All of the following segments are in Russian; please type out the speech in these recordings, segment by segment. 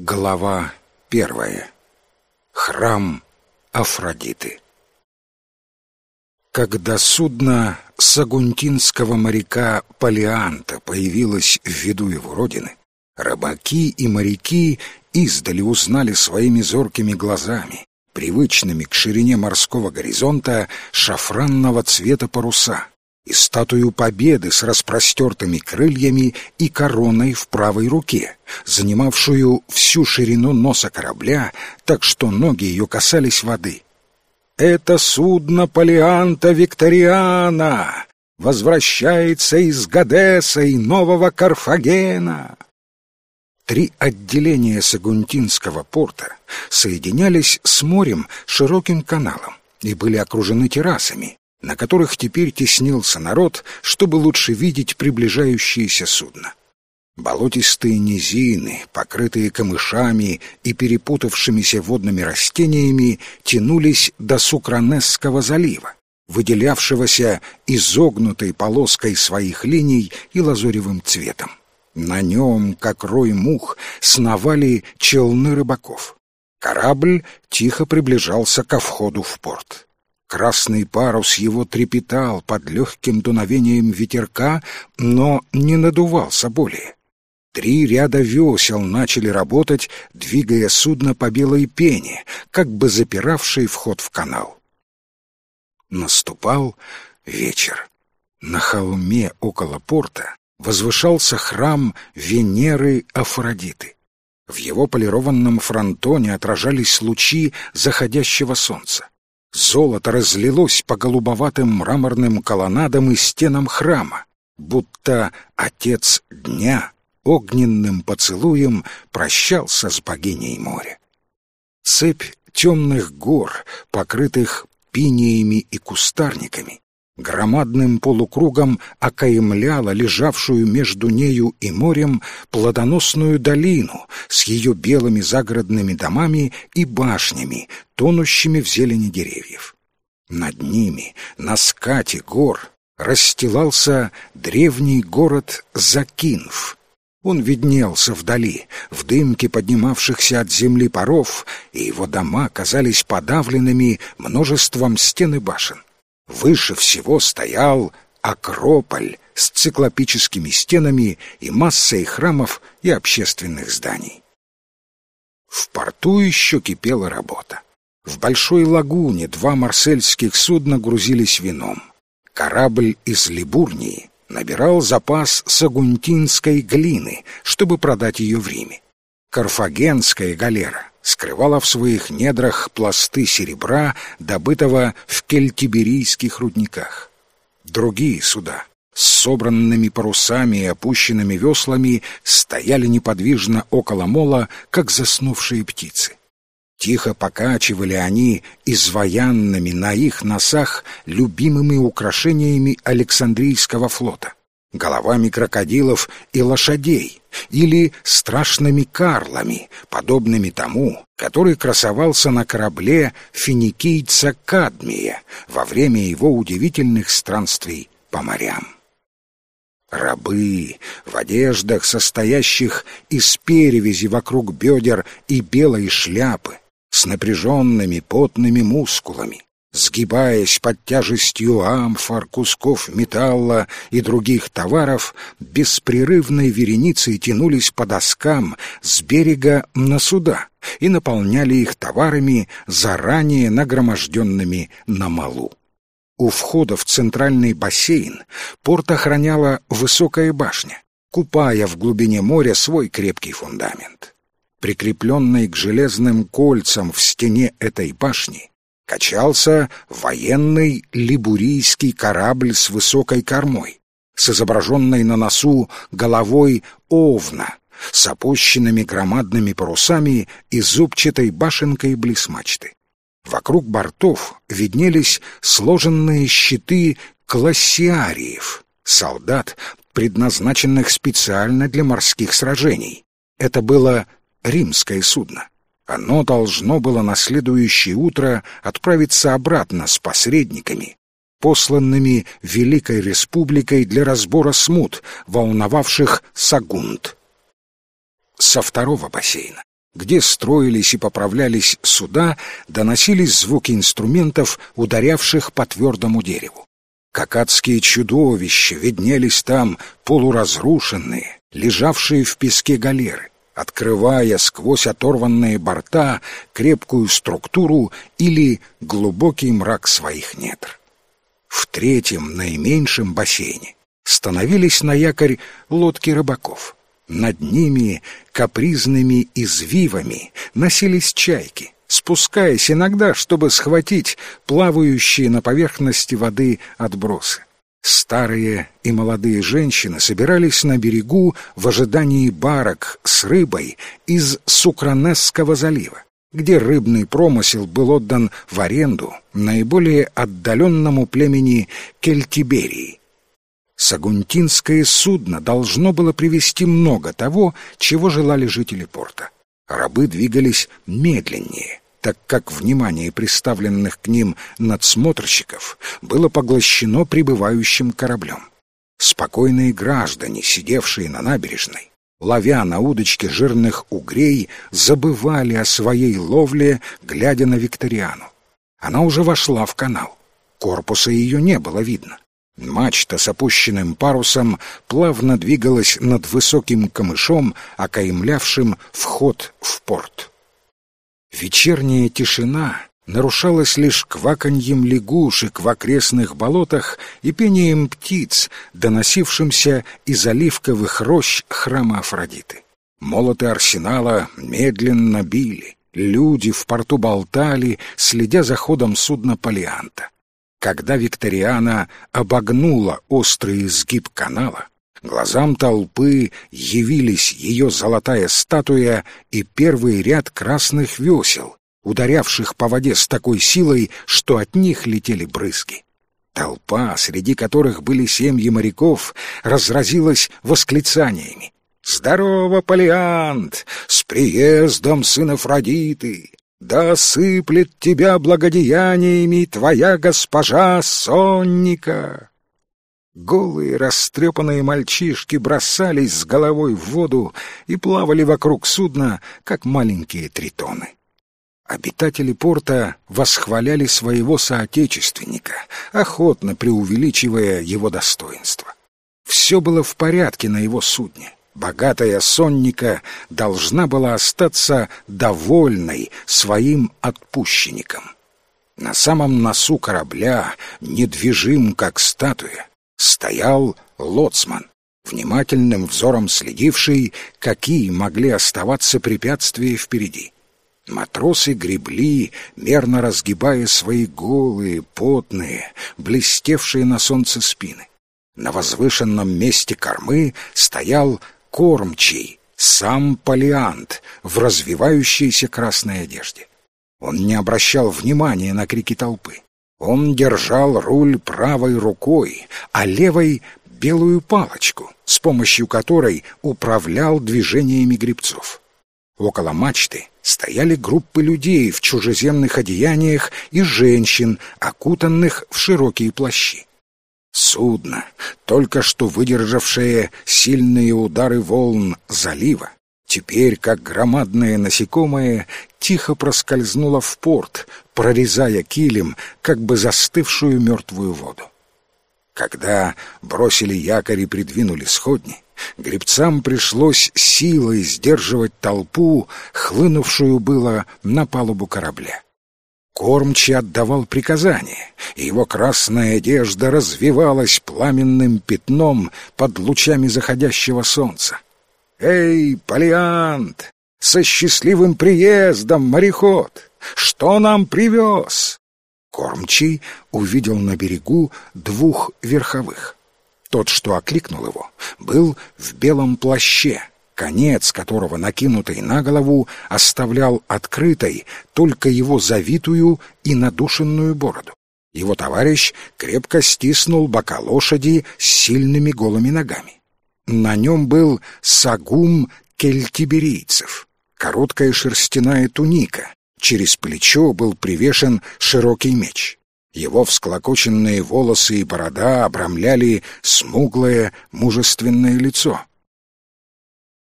Глава первая. Храм Афродиты. Когда судно сагунтинского моряка Палеанта появилось в виду его родины, рыбаки и моряки издали узнали своими зоркими глазами, привычными к ширине морского горизонта, шафранного цвета паруса и статую Победы с распростертыми крыльями и короной в правой руке, занимавшую всю ширину носа корабля, так что ноги ее касались воды. «Это судно Полианта Викториана! Возвращается из Гадеса и Нового Карфагена!» Три отделения Сагунтинского порта соединялись с морем широким каналом и были окружены террасами, на которых теперь теснился народ, чтобы лучше видеть приближающееся судно. Болотистые низины, покрытые камышами и перепутавшимися водными растениями, тянулись до Сукранесского залива, выделявшегося изогнутой полоской своих линий и лазоревым цветом. На нем, как рой мух, сновали челны рыбаков. Корабль тихо приближался ко входу в порт. Красный парус его трепетал под легким дуновением ветерка, но не надувался более. Три ряда весел начали работать, двигая судно по белой пене, как бы запиравшей вход в канал. Наступал вечер. На холме около порта возвышался храм Венеры Афродиты. В его полированном фронтоне отражались лучи заходящего солнца. Золото разлилось по голубоватым мраморным колоннадам и стенам храма, будто отец дня огненным поцелуем прощался с богиней моря. Цепь темных гор, покрытых пиниями и кустарниками, громадным полукругом окаемляла лежавшую между нею и морем плодоносную долину с ее белыми загородными домами и башнями, тонущими в зелени деревьев. Над ними, на скате гор, расстилался древний город Закинф. Он виднелся вдали, в дымке поднимавшихся от земли паров, и его дома казались подавленными множеством стен и башен. Выше всего стоял Акрополь с циклопическими стенами и массой храмов и общественных зданий. В порту еще кипела работа. В большой лагуне два марсельских судна грузились вином. Корабль из Либурнии набирал запас сагунтинской глины, чтобы продать ее в Риме. Карфагенская галера скрывала в своих недрах пласты серебра, добытого в кельтиберийских рудниках. Другие суда с собранными парусами и опущенными веслами стояли неподвижно около мола, как заснувшие птицы. Тихо покачивали они изваянными на их носах любимыми украшениями Александрийского флота головами крокодилов и лошадей, или страшными карлами, подобными тому, который красовался на корабле финикийца Кадмия во время его удивительных странствий по морям. Рабы в одеждах, состоящих из перевязи вокруг бедер и белой шляпы, с напряженными потными мускулами, сгибаясь под тяжестью амфор, кусков металла и других товаров, беспрерывной вереницей тянулись по доскам с берега на суда и наполняли их товарами, заранее нагроможденными на малу. У входа в центральный бассейн порт охраняла высокая башня, купая в глубине моря свой крепкий фундамент. Прикрепленный к железным кольцам в стене этой башни, качался военный либурийский корабль с высокой кормой, с изображенной на носу головой овна, с опущенными громадными парусами и зубчатой башенкой близ. Вокруг бортов виднелись сложенные щиты классиариев, солдат, предназначенных специально для морских сражений. Это было римское судно. Оно должно было на следующее утро отправиться обратно с посредниками, посланными Великой Республикой для разбора смут, волновавших Сагунт. Со второго бассейна где строились и поправлялись суда, доносились звуки инструментов, ударявших по твердому дереву. Как адские чудовища виднелись там полуразрушенные, лежавшие в песке галеры, открывая сквозь оторванные борта крепкую структуру или глубокий мрак своих недр. В третьем, наименьшем бассейне становились на якорь лодки рыбаков — над ними капризными извивами носились чайки, спускаясь иногда, чтобы схватить плавающие на поверхности воды отбросы. Старые и молодые женщины собирались на берегу в ожидании барок с рыбой из Сукранесского залива, где рыбный промысел был отдан в аренду наиболее отдаленному племени Кельтиберии, Сагунтинское судно должно было привезти много того, чего желали жители порта. Рабы двигались медленнее, так как внимание представленных к ним надсмотрщиков было поглощено прибывающим кораблем. Спокойные граждане, сидевшие на набережной, ловя на удочке жирных угрей, забывали о своей ловле, глядя на Викториану. Она уже вошла в канал. Корпуса ее не было видно. Мачта с опущенным парусом плавно двигалась над высоким камышом, окаймлявшим вход в порт. Вечерняя тишина нарушалась лишь кваканьем лягушек в окрестных болотах и пением птиц, доносившимся из оливковых рощ храма Афродиты. Молоты арсенала медленно били, люди в порту болтали, следя за ходом судна Полианта. Когда Викториана обогнула острый изгиб канала, глазам толпы явились ее золотая статуя и первый ряд красных весел, ударявших по воде с такой силой, что от них летели брызги. Толпа, среди которых были семьи моряков, разразилась восклицаниями. «Здорово, Полиант! С приездом сын Афродиты! Да сыплет тебя благодеяниями твоя госпожа Сонника!» Голые, растрепанные мальчишки бросались с головой в воду и плавали вокруг судна, как маленькие тритоны. Обитатели порта восхваляли своего соотечественника, охотно преувеличивая его достоинство. Все было в порядке на его судне богатая сонника должна была остаться довольной своим отпущенником. На самом носу корабля, недвижим как статуя, стоял лоцман, внимательным взором следивший, какие могли оставаться препятствия впереди. Матросы гребли, мерно разгибая свои голые, потные, блестевшие на солнце спины. На возвышенном месте кормы стоял кормчий, сам Полиант в развивающейся красной одежде. Он не обращал внимания на крики толпы. Он держал руль правой рукой, а левой — белую палочку, с помощью которой управлял движениями гребцов. Около мачты стояли группы людей в чужеземных одеяниях и женщин, окутанных в широкие плащи. Судно, только что выдержавшее сильные удары волн залива, теперь, как громадное насекомое, тихо проскользнуло в порт, прорезая килем, как бы застывшую мертвую воду. Когда бросили якорь и придвинули сходни, гребцам пришлось силой сдерживать толпу, хлынувшую было на палубу корабля. Кормчий отдавал приказания, и его красная одежда развивалась пламенным пятном под лучами заходящего солнца. «Эй, Полиант, со счастливым приездом, мореход! Что нам привез?» Кормчий увидел на берегу двух верховых. Тот, что окликнул его, был в белом плаще — конец которого, накинутый на голову, оставлял открытой только его завитую и надушенную бороду. Его товарищ крепко стиснул бока лошади с сильными голыми ногами. На нем был сагум кельтиберийцев, короткая шерстяная туника, через плечо был привешен широкий меч. Его всклокоченные волосы и борода обрамляли смуглое, мужественное лицо.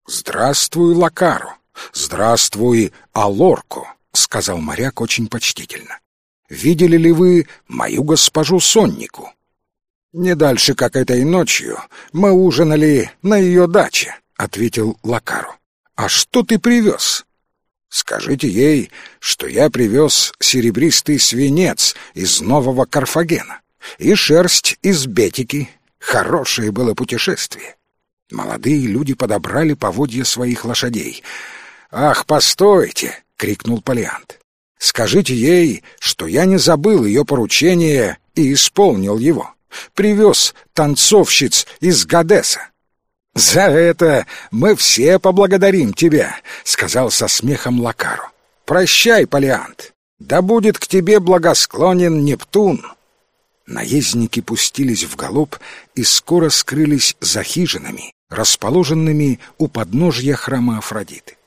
«Здравствуй, Лакару!» «Здравствуй, Алорко», — сказал моряк очень почтительно. «Видели ли вы мою госпожу Соннику?» «Не дальше, как этой ночью, мы ужинали на ее даче», — ответил Лакару. «А что ты привез?» «Скажите ей, что я привез серебристый свинец из Нового Карфагена и шерсть из Бетики. Хорошее было путешествие». Молодые люди подобрали поводья своих лошадей. «Ах, постойте!» — крикнул Полиант. «Скажите ей, что я не забыл ее поручение и исполнил его. Привез танцовщиц из Гадеса. «За это мы все поблагодарим тебя», — сказал со смехом Лакару. «Прощай, Полиант, да будет к тебе благосклонен Нептун». Наездники пустились в галоп и скоро скрылись за хижинами, расположенными у подножья храма Афродиты.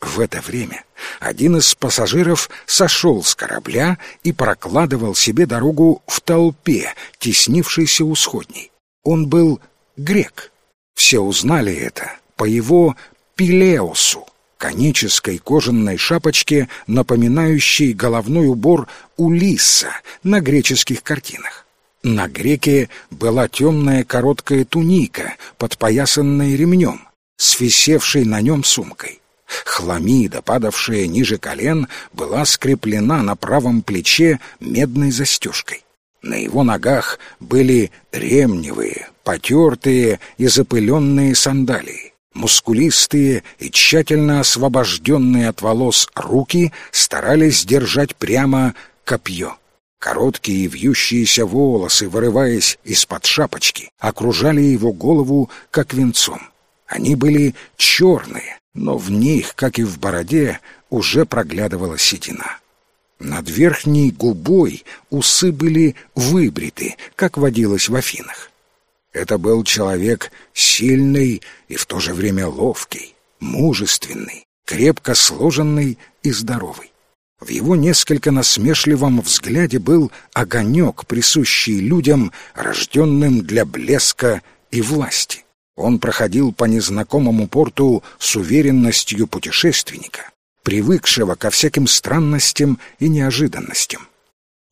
В это время один из пассажиров сошел с корабля и прокладывал себе дорогу в толпе, теснившейся у сходней. Он был грек. Все узнали это по его пилеусу, конической кожаной шапочке, напоминающей головной убор Улисса на греческих картинах. На греке была темная короткая туника, подпоясанная ремнем, с висевшей на нем сумкой. Хламида, падавшая ниже колен, была скреплена на правом плече медной застежкой. На его ногах были ремневые, потертые и запыленные сандалии. Мускулистые и тщательно освобожденные от волос руки старались держать прямо копье. Короткие вьющиеся волосы, вырываясь из-под шапочки, окружали его голову, как венцом. Они были черные, но в них, как и в бороде, уже проглядывала седина. Над верхней губой усы были выбриты, как водилось в Афинах. Это был человек сильный и в то же время ловкий, мужественный, крепко сложенный и здоровый. В его несколько насмешливом взгляде был огонек, присущий людям, рожденным для блеска и власти. Он проходил по незнакомому порту с уверенностью путешественника, привыкшего ко всяким странностям и неожиданностям.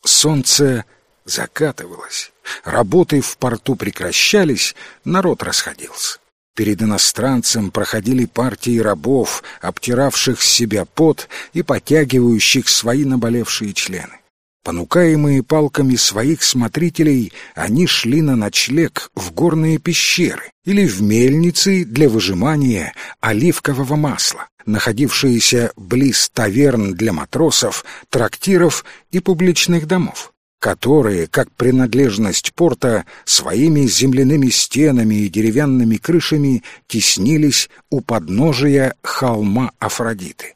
Солнце закатывалось, работы в порту прекращались, народ расходился. Перед иностранцем проходили партии рабов, обтиравших с себя пот и потягивающих свои наболевшие члены. Понукаемые палками своих смотрителей, они шли на ночлег в горные пещеры или в мельницы для выжимания оливкового масла, находившиеся близ таверн для матросов, трактиров и публичных домов которые, как принадлежность порта, своими земляными стенами и деревянными крышами теснились у подножия холма Афродиты.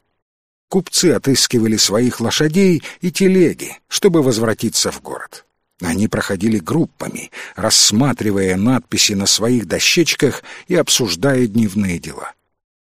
Купцы отыскивали своих лошадей и телеги, чтобы возвратиться в город. Они проходили группами, рассматривая надписи на своих дощечках и обсуждая дневные дела.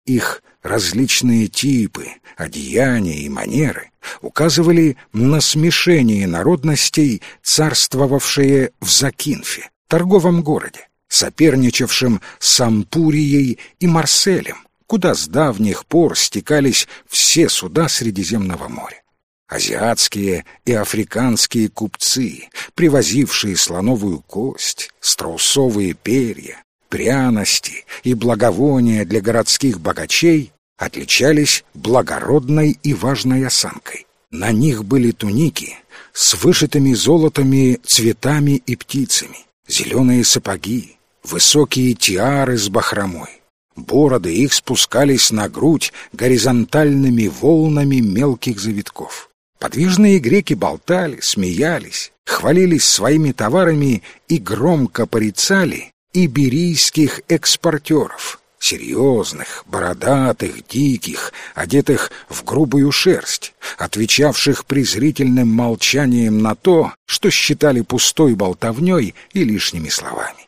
Их различные типы, одеяния и манеры указывали на смешение народностей, царствовавшие в Закинфе, торговом городе, соперничавшем с Ампурией и Марселем, куда с давних пор стекались все суда Средиземного моря. Азиатские и африканские купцы, привозившие слоновую кость, страусовые перья, пряности и благовония для городских богачей, отличались благородной и важной осанкой. На них были туники с вышитыми золотами цветами и птицами, зеленые сапоги, высокие тиары с бахромой. Бороды их спускались на грудь горизонтальными волнами мелких завитков. Подвижные греки болтали, смеялись, хвалились своими товарами и громко порицали иберийских экспортеров, серьезных, бородатых, диких, одетых в грубую шерсть, отвечавших презрительным молчанием на то, что считали пустой болтовней и лишними словами.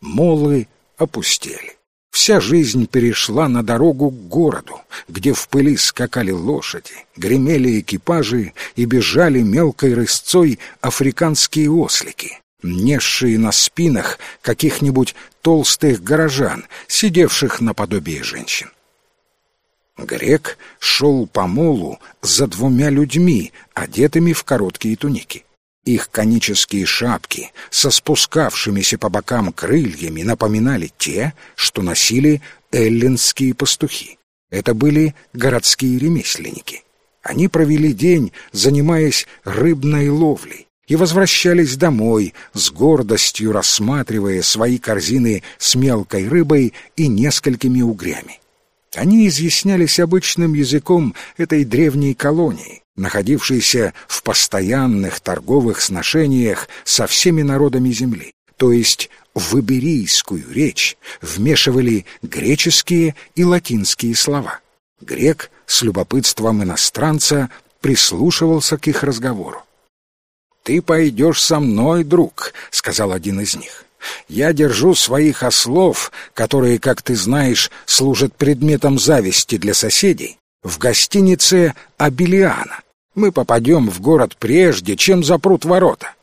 Молы опустели. Вся жизнь перешла на дорогу к городу, где в пыли скакали лошади, гремели экипажи и бежали мелкой рысцой африканские ослики, несшие на спинах каких-нибудь толстых горожан, сидевших наподобие женщин. Грек шел по молу за двумя людьми, одетыми в короткие туники. Их конические шапки со спускавшимися по бокам крыльями напоминали те, что носили эллинские пастухи. Это были городские ремесленники. Они провели день, занимаясь рыбной ловлей, и возвращались домой, с гордостью рассматривая свои корзины с мелкой рыбой и несколькими угрями. Они изъяснялись обычным языком этой древней колонии, находившейся в постоянных торговых сношениях со всеми народами земли, то есть в иберийскую речь вмешивали греческие и латинские слова. Грек с любопытством иностранца прислушивался к их разговору. «Ты пойдешь со мной, друг», — сказал один из них. «Я держу своих ослов, которые, как ты знаешь, служат предметом зависти для соседей, в гостинице «Абилиана». Мы попадем в город прежде, чем запрут ворота».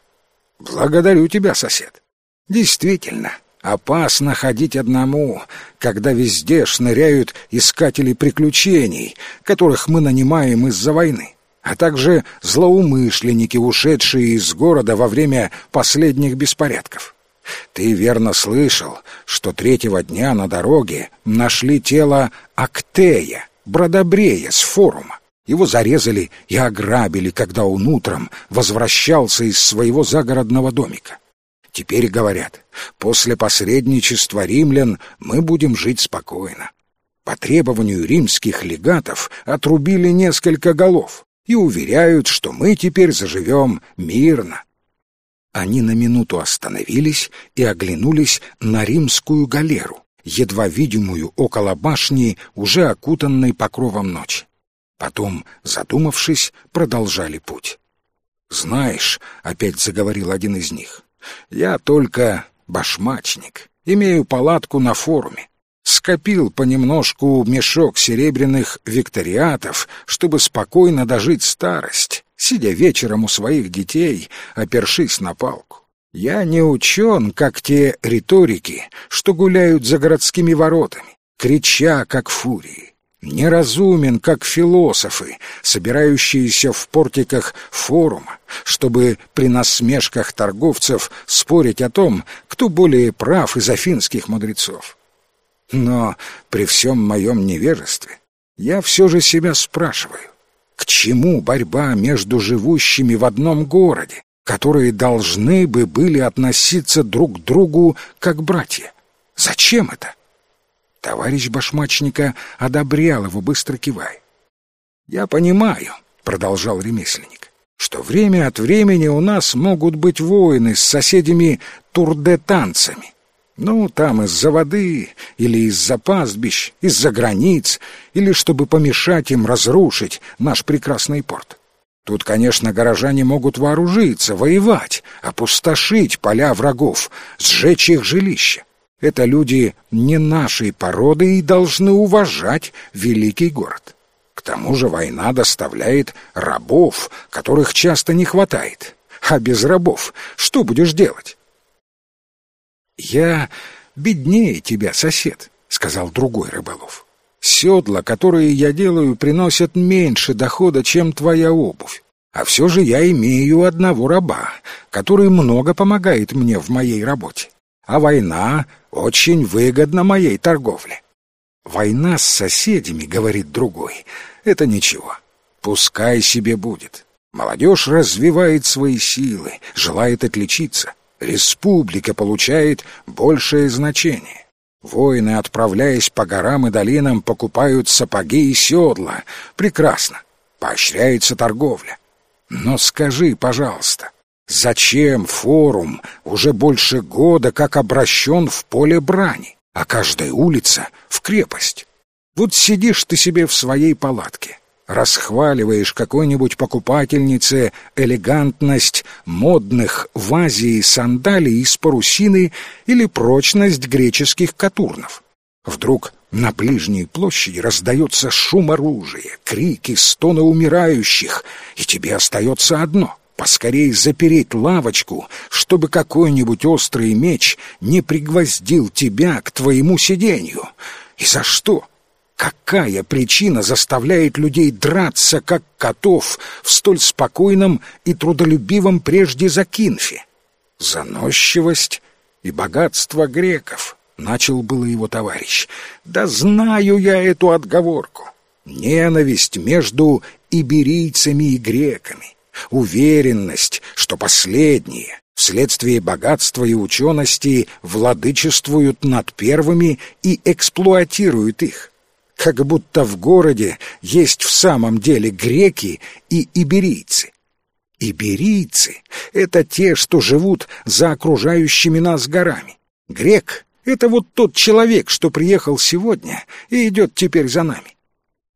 «Благодарю тебя, сосед». «Действительно, опасно ходить одному, когда везде шныряют искатели приключений, которых мы нанимаем из-за войны» а также злоумышленники, ушедшие из города во время последних беспорядков. Ты верно слышал, что третьего дня на дороге нашли тело Актея, бродобрея с форума. Его зарезали и ограбили, когда он утром возвращался из своего загородного домика. Теперь говорят, после посредничества римлян мы будем жить спокойно. По требованию римских легатов отрубили несколько голов, и уверяют, что мы теперь заживем мирно. Они на минуту остановились и оглянулись на римскую галеру, едва видимую около башни, уже окутанной покровом ночи. Потом, задумавшись, продолжали путь. «Знаешь», — опять заговорил один из них, — «я только башмачник, имею палатку на форуме скопил понемножку мешок серебряных викториатов, чтобы спокойно дожить старость, сидя вечером у своих детей, опершись на палку. Я не учен, как те риторики, что гуляют за городскими воротами, крича, как фурии. Неразумен, как философы, собирающиеся в портиках форума, чтобы при насмешках торговцев спорить о том, кто более прав из афинских мудрецов. Но при всем моем невежестве я все же себя спрашиваю, к чему борьба между живущими в одном городе, которые должны бы были относиться друг к другу как братья? Зачем это? Товарищ башмачника одобрял его, быстро кивая. «Я понимаю», — продолжал ремесленник, «что время от времени у нас могут быть войны с соседями турдетанцами, ну, там из-за воды, или из-за пастбищ, из-за границ, или чтобы помешать им разрушить наш прекрасный порт. Тут, конечно, горожане могут вооружиться, воевать, опустошить поля врагов, сжечь их жилища. Это люди не нашей породы и должны уважать великий город. К тому же война доставляет рабов, которых часто не хватает. А без рабов что будешь делать? «Я беднее тебя, сосед», — сказал другой рыболов. «Седла, которые я делаю, приносят меньше дохода, чем твоя обувь. А все же я имею одного раба, который много помогает мне в моей работе. А война очень выгодна моей торговле». «Война с соседями, — говорит другой, — это ничего. Пускай себе будет. Молодежь развивает свои силы, желает отличиться республика получает большее значение. Воины, отправляясь по горам и долинам, покупают сапоги и седла. Прекрасно. Поощряется торговля. Но скажи, пожалуйста, зачем форум уже больше года как обращен в поле брани, а каждая улица — в крепость? Вот сидишь ты себе в своей палатке, расхваливаешь какой-нибудь покупательнице элегантность модных в Азии сандалий из парусины или прочность греческих катурнов. Вдруг на ближней площади раздается шум оружия, крики, стоны умирающих, и тебе остается одно — поскорей запереть лавочку, чтобы какой-нибудь острый меч не пригвоздил тебя к твоему сиденью. И за что? Какая причина заставляет людей драться, как котов, в столь спокойном и трудолюбивом прежде Закинфе? Заносчивость и богатство греков, начал было его товарищ. Да знаю я эту отговорку. Ненависть между иберийцами и греками, уверенность, что последние вследствие богатства и учености владычествуют над первыми и эксплуатируют их как будто в городе есть в самом деле греки и иберийцы. Иберийцы — это те, что живут за окружающими нас горами. Грек — это вот тот человек, что приехал сегодня и идет теперь за нами.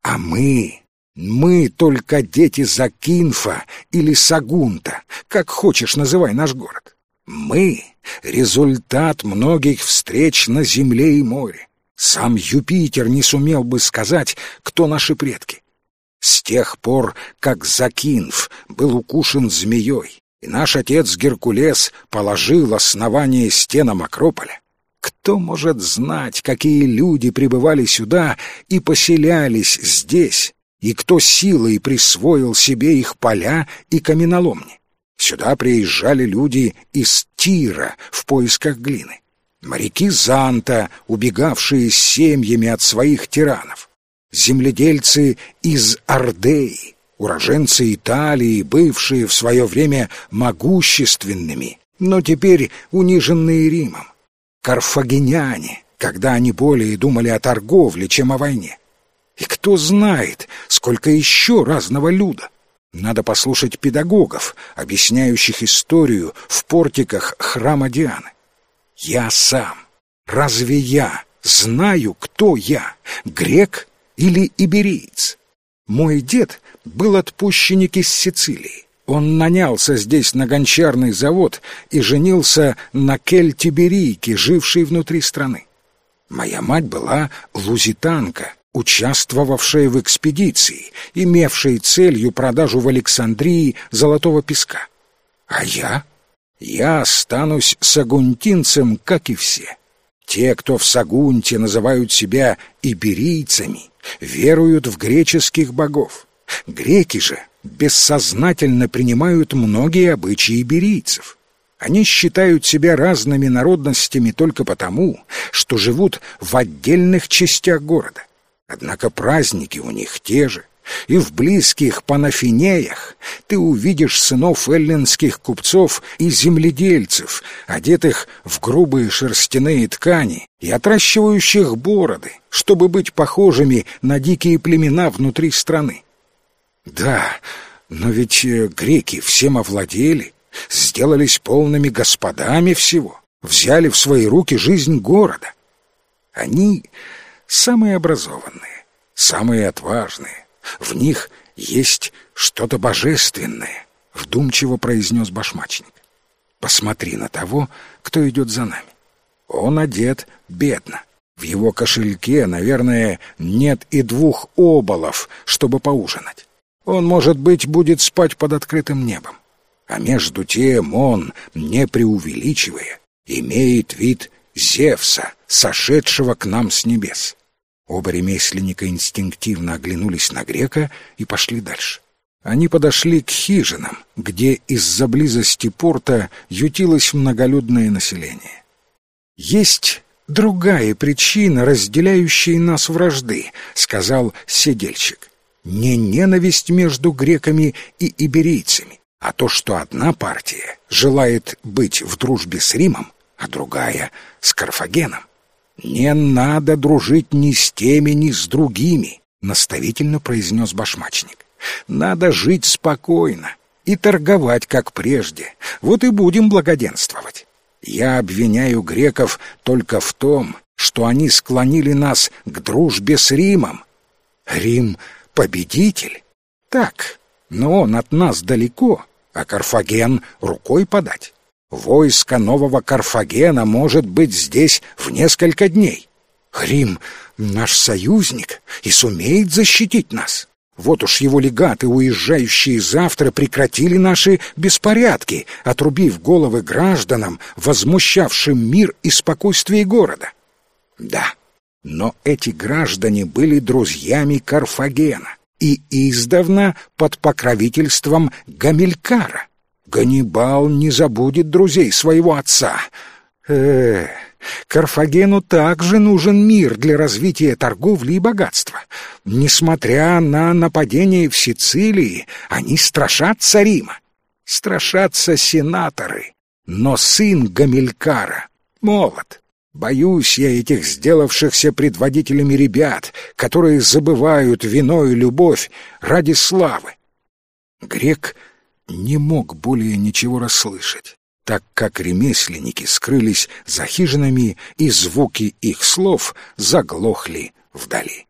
А мы, мы только дети Закинфа или Сагунта, как хочешь называй наш город. Мы — результат многих встреч на земле и море. Сам Юпитер не сумел бы сказать, кто наши предки. С тех пор, как Закинф был укушен змеей, и наш отец Геркулес положил основание стенам Акрополя, кто может знать, какие люди прибывали сюда и поселялись здесь, и кто силой присвоил себе их поля и каменоломни? Сюда приезжали люди из Тира в поисках глины моряки Занта, убегавшие с семьями от своих тиранов, земледельцы из Ордеи, уроженцы Италии, бывшие в свое время могущественными, но теперь униженные Римом, карфагеняне, когда они более думали о торговле, чем о войне. И кто знает, сколько еще разного люда. Надо послушать педагогов, объясняющих историю в портиках храма Дианы. Я сам. Разве я знаю, кто я, грек или ибериец? Мой дед был отпущенник из Сицилии. Он нанялся здесь на гончарный завод и женился на кельтиберийке, жившей внутри страны. Моя мать была лузитанка, участвовавшая в экспедиции, имевшей целью продажу в Александрии золотого песка. А я я останусь сагунтинцем, как и все. Те, кто в Сагунте называют себя иберийцами, веруют в греческих богов. Греки же бессознательно принимают многие обычаи иберийцев. Они считают себя разными народностями только потому, что живут в отдельных частях города. Однако праздники у них те же — и в близких Панафинеях ты увидишь сынов эллинских купцов и земледельцев, одетых в грубые шерстяные ткани и отращивающих бороды, чтобы быть похожими на дикие племена внутри страны. Да, но ведь э, греки всем овладели, сделались полными господами всего, взяли в свои руки жизнь города. Они самые образованные, самые отважные, в них есть что-то божественное, вдумчиво произнес башмачник. Посмотри на того, кто идет за нами. Он одет бедно. В его кошельке, наверное, нет и двух оболов, чтобы поужинать. Он, может быть, будет спать под открытым небом. А между тем он, не преувеличивая, имеет вид Зевса, сошедшего к нам с небес. Оба ремесленника инстинктивно оглянулись на грека и пошли дальше. Они подошли к хижинам, где из-за близости порта ютилось многолюдное население. «Есть другая причина, разделяющая нас вражды», — сказал седельщик. «Не ненависть между греками и иберийцами, а то, что одна партия желает быть в дружбе с Римом, а другая — с Карфагеном. «Не надо дружить ни с теми, ни с другими», — наставительно произнес башмачник. «Надо жить спокойно и торговать, как прежде. Вот и будем благоденствовать. Я обвиняю греков только в том, что они склонили нас к дружбе с Римом. Рим — победитель? Так, но он от нас далеко, а Карфаген рукой подать. Войско нового Карфагена может быть здесь в несколько дней. Рим — наш союзник и сумеет защитить нас. Вот уж его легаты, уезжающие завтра, прекратили наши беспорядки, отрубив головы гражданам, возмущавшим мир и спокойствие города. Да, Но эти граждане были друзьями Карфагена и издавна под покровительством Гамилькара. Ганнибал не забудет друзей своего отца. Э, Карфагену также нужен мир для развития торговли и богатства. Несмотря на нападение в Сицилии, они страшатся Рима. Страшатся сенаторы. Но сын Гамилькара молод. Боюсь я этих сделавшихся предводителями ребят, которые забывают вино и любовь ради славы. Грек не мог более ничего расслышать, так как ремесленники скрылись за хижинами, и звуки их слов заглохли вдали.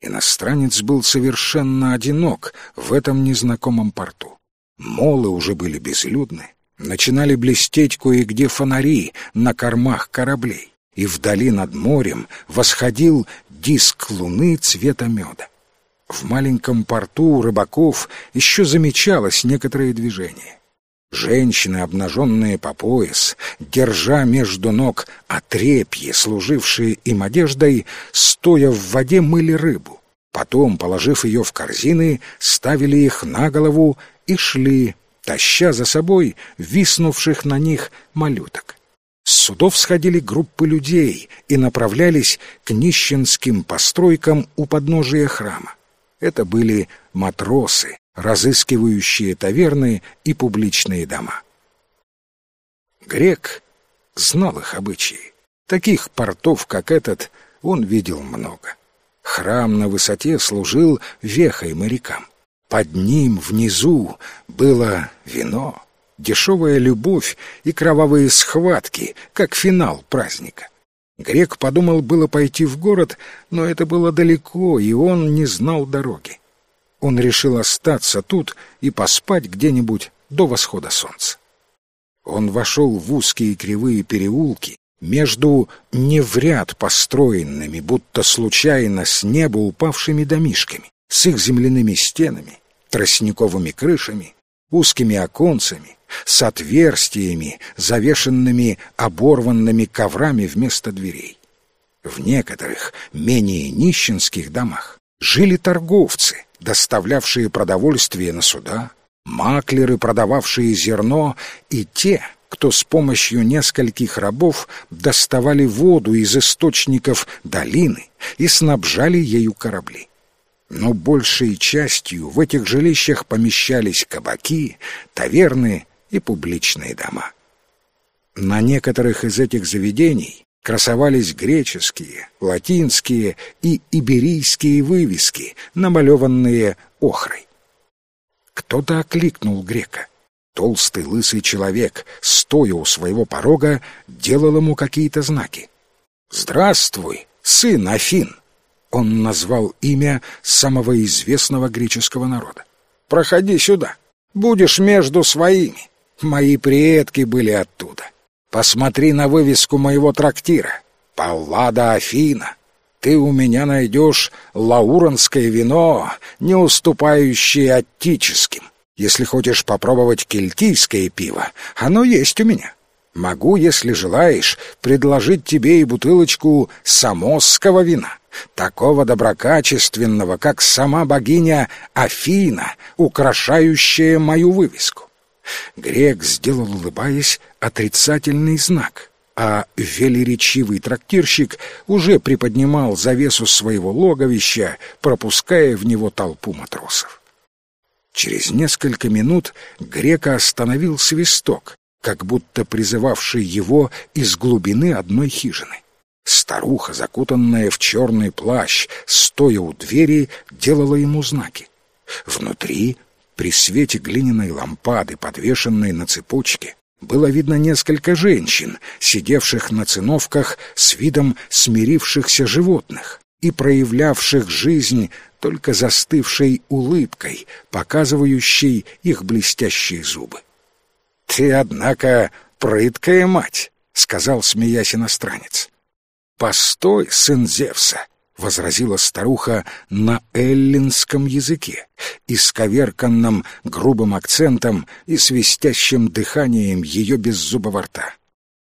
Иностранец был совершенно одинок в этом незнакомом порту. Молы уже были безлюдны, начинали блестеть кое-где фонари на кормах кораблей, и вдали над морем восходил диск луны цвета меда. В маленьком порту у рыбаков еще замечалось некоторое движение. Женщины, обнаженные по пояс, держа между ног отрепье, служившие им одеждой, стоя в воде мыли рыбу. Потом, положив ее в корзины, ставили их на голову и шли, таща за собой виснувших на них малюток. С судов сходили группы людей и направлялись к нищенским постройкам у подножия храма. Это были матросы, разыскивающие таверны и публичные дома. Грек знал их обычаи. Таких портов, как этот, он видел много. Храм на высоте служил вехой морякам. Под ним внизу было вино, дешевая любовь и кровавые схватки, как финал праздника. Грек подумал было пойти в город, но это было далеко, и он не знал дороги. Он решил остаться тут и поспать где-нибудь до восхода солнца. Он вошел в узкие кривые переулки между не в ряд построенными, будто случайно с неба упавшими домишками, с их земляными стенами, тростниковыми крышами, узкими оконцами, с отверстиями, завешенными оборванными коврами вместо дверей. В некоторых менее нищенских домах жили торговцы, доставлявшие продовольствие на суда, маклеры, продававшие зерно, и те, кто с помощью нескольких рабов доставали воду из источников долины и снабжали ею корабли но большей частью в этих жилищах помещались кабаки, таверны и публичные дома. На некоторых из этих заведений красовались греческие, латинские и иберийские вывески, намалеванные охрой. Кто-то окликнул грека. Толстый лысый человек, стоя у своего порога, делал ему какие-то знаки. «Здравствуй, сын Афин!» Он назвал имя самого известного греческого народа. «Проходи сюда. Будешь между своими. Мои предки были оттуда. Посмотри на вывеску моего трактира. Паллада Афина. Ты у меня найдешь лауранское вино, не уступающее аттическим. Если хочешь попробовать кельтийское пиво, оно есть у меня. Могу, если желаешь, предложить тебе и бутылочку самосского вина, такого доброкачественного, как сама богиня Афина, украшающая мою вывеску. Грек сделал, улыбаясь, отрицательный знак, а велеречивый трактирщик уже приподнимал завесу своего логовища, пропуская в него толпу матросов. Через несколько минут Грека остановил свисток, как будто призывавший его из глубины одной хижины. Старуха, закутанная в черный плащ, стоя у двери, делала ему знаки. Внутри, при свете глиняной лампады, подвешенной на цепочке, было видно несколько женщин, сидевших на циновках с видом смирившихся животных и проявлявших жизнь только застывшей улыбкой, показывающей их блестящие зубы. «Ты, однако, прыткая мать», — сказал, смеясь иностранец. «Постой, сын Зевса», — возразила старуха на эллинском языке, исковерканном грубым акцентом и свистящим дыханием ее беззубого рта.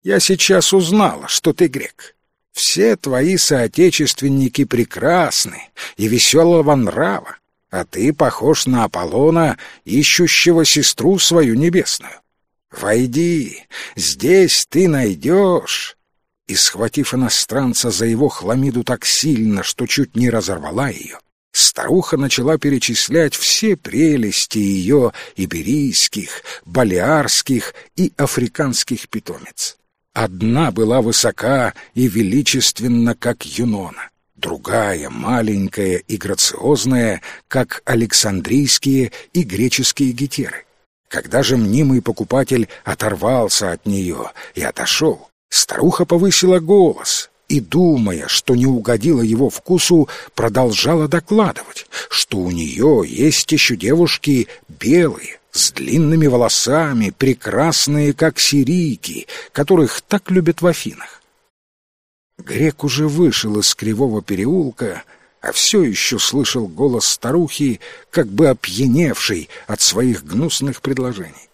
«Я сейчас узнала, что ты грек. Все твои соотечественники прекрасны и веселого нрава, а ты похож на Аполлона, ищущего сестру свою небесную. Войди, здесь ты найдешь...» И, схватив иностранца за его хламиду так сильно, что чуть не разорвала ее, старуха начала перечислять все прелести ее иберийских, балиарских и африканских питомец. Одна была высока и величественна, как Юнона, другая маленькая и грациозная, как Александрийские и греческие гетеры. Когда же мнимый покупатель оторвался от нее и отошел, старуха повысила голос и, думая, что не угодила его вкусу, продолжала докладывать, что у нее есть еще девушки белые, с длинными волосами, прекрасные, как сирийки, которых так любят в Афинах. Грек уже вышел из кривого переулка, а все еще слышал голос старухи, как бы опьяневший от своих гнусных предложений.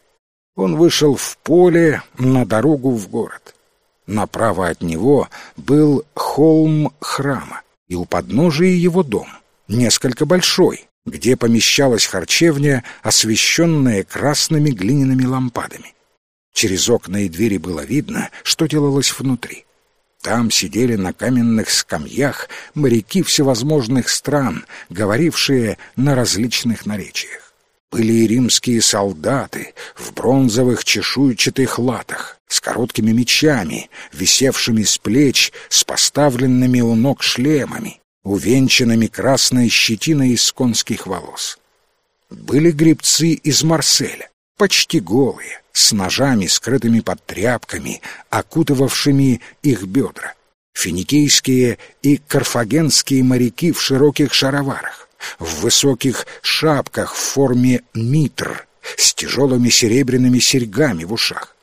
Он вышел в поле на дорогу в город. Направо от него был холм храма, и у подножия его дом, несколько большой, где помещалась харчевня, освещенная красными глиняными лампадами. Через окна и двери было видно, что делалось внутри. Там сидели на каменных скамьях моряки всевозможных стран, говорившие на различных наречиях. Были и римские солдаты в бронзовых чешуйчатых латах, с короткими мечами, висевшими с плеч, с поставленными у ног шлемами, увенчанными красной щетиной из конских волос. Были гребцы из Марселя, почти голые, с ножами, скрытыми под тряпками, окутывавшими их бедра. Финикийские и карфагенские моряки в широких шароварах, в высоких шапках в форме митр, с тяжелыми серебряными серьгами в ушах.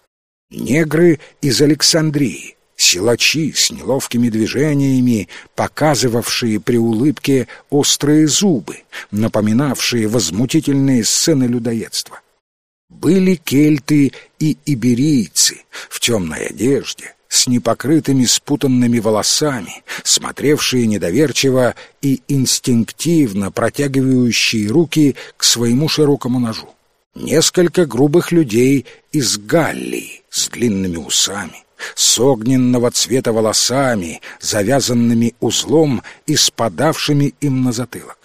Негры из Александрии, силачи с неловкими движениями, показывавшие при улыбке острые зубы, напоминавшие возмутительные сцены людоедства. Были кельты и иберийцы в темной одежде, с непокрытыми спутанными волосами, смотревшие недоверчиво и инстинктивно протягивающие руки к своему широкому ножу. Несколько грубых людей из Галлии с длинными усами, с огненного цвета волосами, завязанными узлом и спадавшими им на затылок.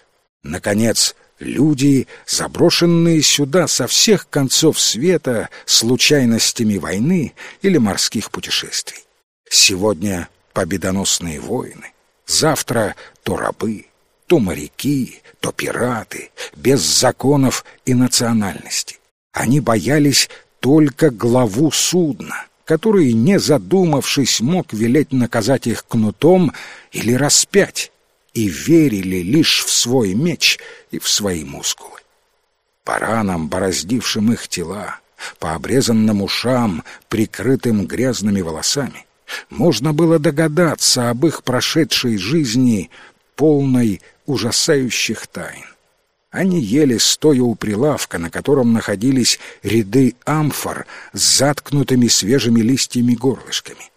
Наконец, люди, заброшенные сюда со всех концов света случайностями войны или морских путешествий. Сегодня победоносные воины, завтра то рабы, то моряки, то пираты, без законов и национальности. Они боялись только главу судна, который, не задумавшись, мог велеть наказать их кнутом или распять, и верили лишь в свой меч и в свои мускулы. По ранам, бороздившим их тела, по обрезанным ушам, прикрытым грязными волосами, можно было догадаться об их прошедшей жизни, полной ужасающих тайн. Они ели, стоя у прилавка, на котором находились ряды амфор с заткнутыми свежими листьями горлышками.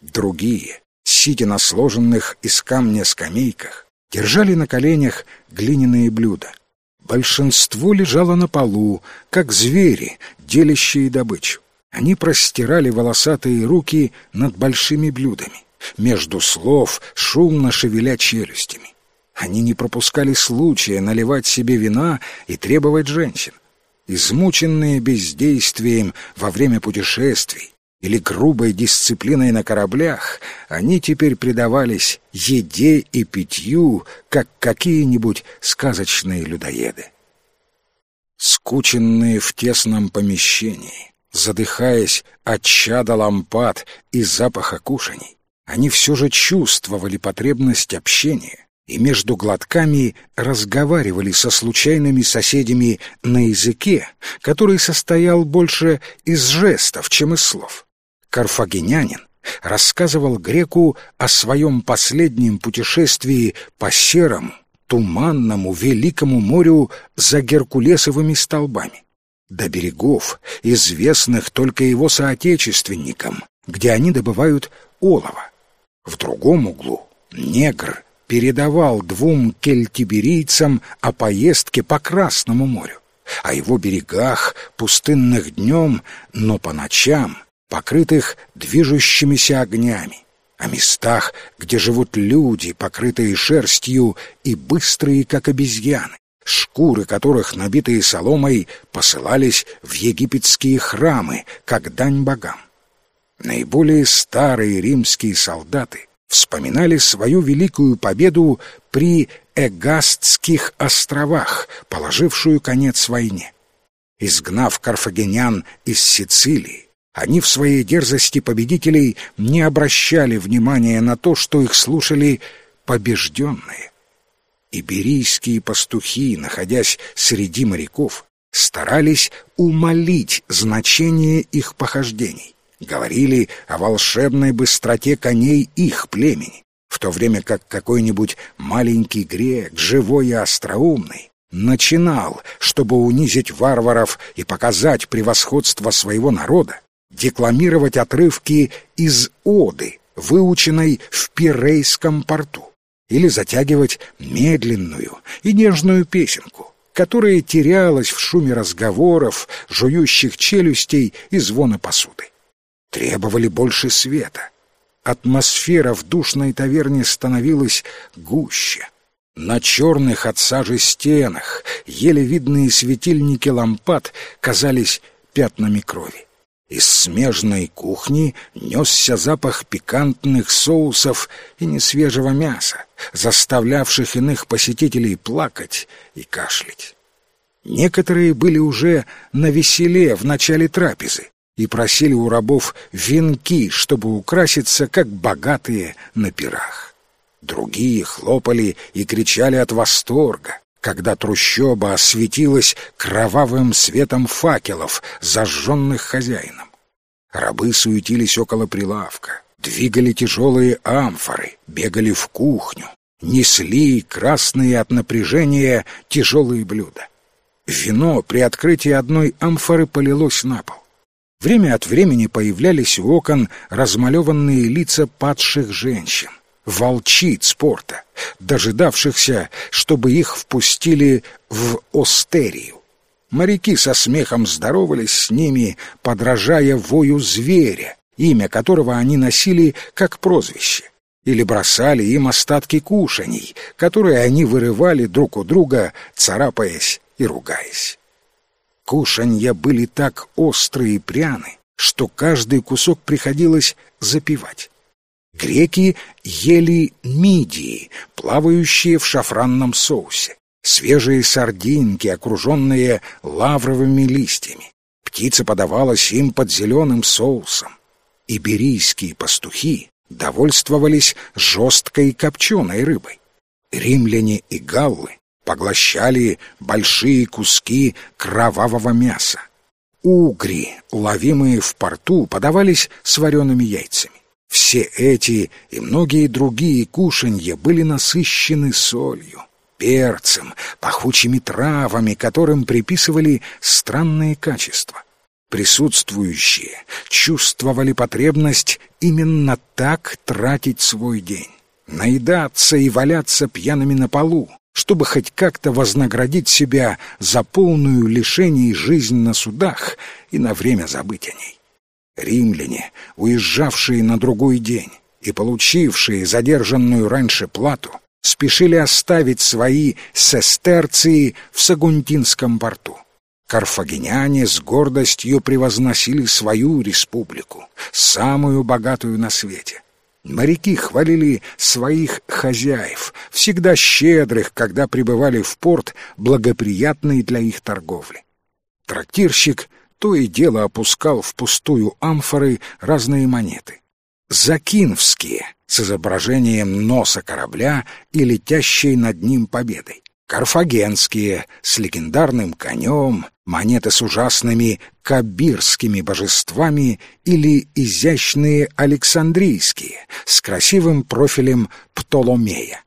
Другие, сидя на сложенных из камня скамейках, держали на коленях глиняные блюда. Большинство лежало на полу, как звери, делящие добычу. Они простирали волосатые руки над большими блюдами, между слов, шумно шевеля челюстями. Они не пропускали случая наливать себе вина и требовать женщин. Измученные бездействием во время путешествий или грубой дисциплиной на кораблях, они теперь предавались еде и питью, как какие-нибудь сказочные людоеды. Скученные в тесном помещении, задыхаясь от чада лампад и запаха кушаний, они все же чувствовали потребность общения и между глотками разговаривали со случайными соседями на языке, который состоял больше из жестов, чем из слов. Карфагенянин рассказывал греку о своем последнем путешествии по серому, туманному, великому морю за Геркулесовыми столбами, до берегов, известных только его соотечественникам, где они добывают олово. В другом углу негр передавал двум кельтиберийцам о поездке по Красному морю, о его берегах, пустынных днем, но по ночам, покрытых движущимися огнями, о местах, где живут люди, покрытые шерстью и быстрые, как обезьяны, шкуры которых, набитые соломой, посылались в египетские храмы, как дань богам. Наиболее старые римские солдаты вспоминали свою великую победу при Эгастских островах, положившую конец войне. Изгнав карфагенян из Сицилии, они в своей дерзости победителей не обращали внимания на то, что их слушали побежденные. Иберийские пастухи, находясь среди моряков, старались умолить значение их похождений говорили о волшебной быстроте коней их племени, в то время как какой-нибудь маленький грек, живой и остроумный, начинал, чтобы унизить варваров и показать превосходство своего народа, декламировать отрывки из оды, выученной в Пирейском порту, или затягивать медленную и нежную песенку, которая терялась в шуме разговоров, жующих челюстей и звона посуды требовали больше света. Атмосфера в душной таверне становилась гуще. На черных от сажи стенах еле видные светильники лампад казались пятнами крови. Из смежной кухни несся запах пикантных соусов и несвежего мяса, заставлявших иных посетителей плакать и кашлять. Некоторые были уже на веселе в начале трапезы, и просили у рабов венки, чтобы украситься, как богатые на пирах. Другие хлопали и кричали от восторга, когда трущоба осветилась кровавым светом факелов, зажженных хозяином. Рабы суетились около прилавка, двигали тяжелые амфоры, бегали в кухню, несли красные от напряжения тяжелые блюда. Вино при открытии одной амфоры полилось на пол. Время от времени появлялись у окон размалеванные лица падших женщин, волчиц спорта, дожидавшихся, чтобы их впустили в остерию. Моряки со смехом здоровались с ними, подражая вою зверя, имя которого они носили как прозвище, или бросали им остатки кушаний, которые они вырывали друг у друга, царапаясь и ругаясь. Кушанья были так острые и пряны, что каждый кусок приходилось запивать. Греки ели мидии, плавающие в шафранном соусе, свежие сардинки, окруженные лавровыми листьями. Птица подавалась им под зеленым соусом. Иберийские пастухи довольствовались жесткой копченой рыбой. Римляне и галлы поглощали большие куски кровавого мяса. Угри, ловимые в порту, подавались с вареными яйцами. Все эти и многие другие кушанья были насыщены солью, перцем, пахучими травами, которым приписывали странные качества. Присутствующие чувствовали потребность именно так тратить свой день, наедаться и валяться пьяными на полу, чтобы хоть как-то вознаградить себя за полную лишений жизнь на судах и на время забыть о ней. Римляне, уезжавшие на другой день и получившие задержанную раньше плату, спешили оставить свои сестерции в Сагунтинском порту. Карфагеняне с гордостью превозносили свою республику, самую богатую на свете. Моряки хвалили своих хозяев, всегда щедрых, когда прибывали в порт, благоприятный для их торговли. Трактирщик то и дело опускал в пустую амфоры разные монеты. Закинвские с изображением носа корабля и летящей над ним победой карфагенские с легендарным конем, монеты с ужасными кабирскими божествами или изящные александрийские с красивым профилем Птоломея.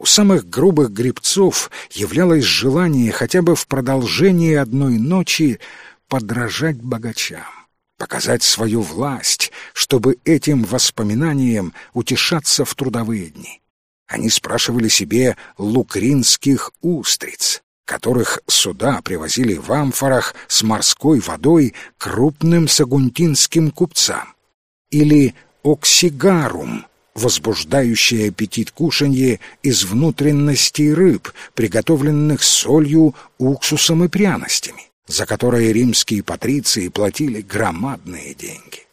У самых грубых гребцов являлось желание хотя бы в продолжении одной ночи подражать богачам. показать свою власть, чтобы этим воспоминанием утешаться в трудовые дни. Они спрашивали себе лукринских устриц, которых сюда привозили в амфорах с морской водой крупным сагунтинским купцам, или оксигарум, возбуждающий аппетит кушанье из внутренностей рыб, приготовленных солью, уксусом и пряностями, за которые римские патриции платили громадные деньги.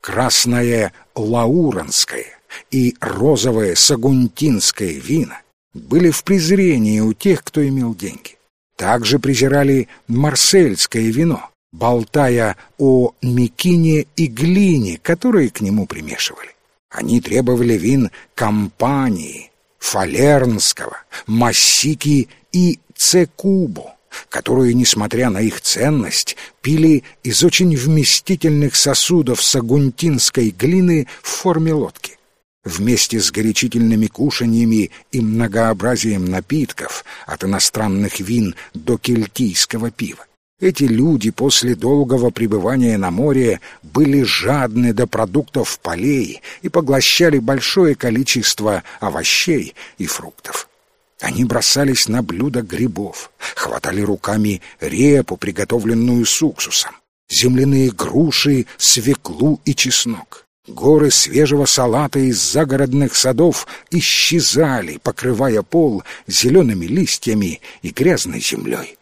Красное лауранское и розовое сагунтинское вина были в презрении у тех, кто имел деньги. Также презирали марсельское вино, болтая о мекине и глине, которые к нему примешивали. Они требовали вин компании, фалернского, массики и цекубо, которые, несмотря на их ценность, пили из очень вместительных сосудов сагунтинской глины в форме лодки. Вместе с горячительными кушаньями и многообразием напитков, от иностранных вин до кельтийского пива, эти люди после долгого пребывания на море были жадны до продуктов полей и поглощали большое количество овощей и фруктов. Они бросались на блюда грибов, хватали руками репу, приготовленную с уксусом, земляные груши, свеклу и чеснок. Горы свежего салата из загородных садов исчезали, покрывая пол зелеными листьями и грязной землей.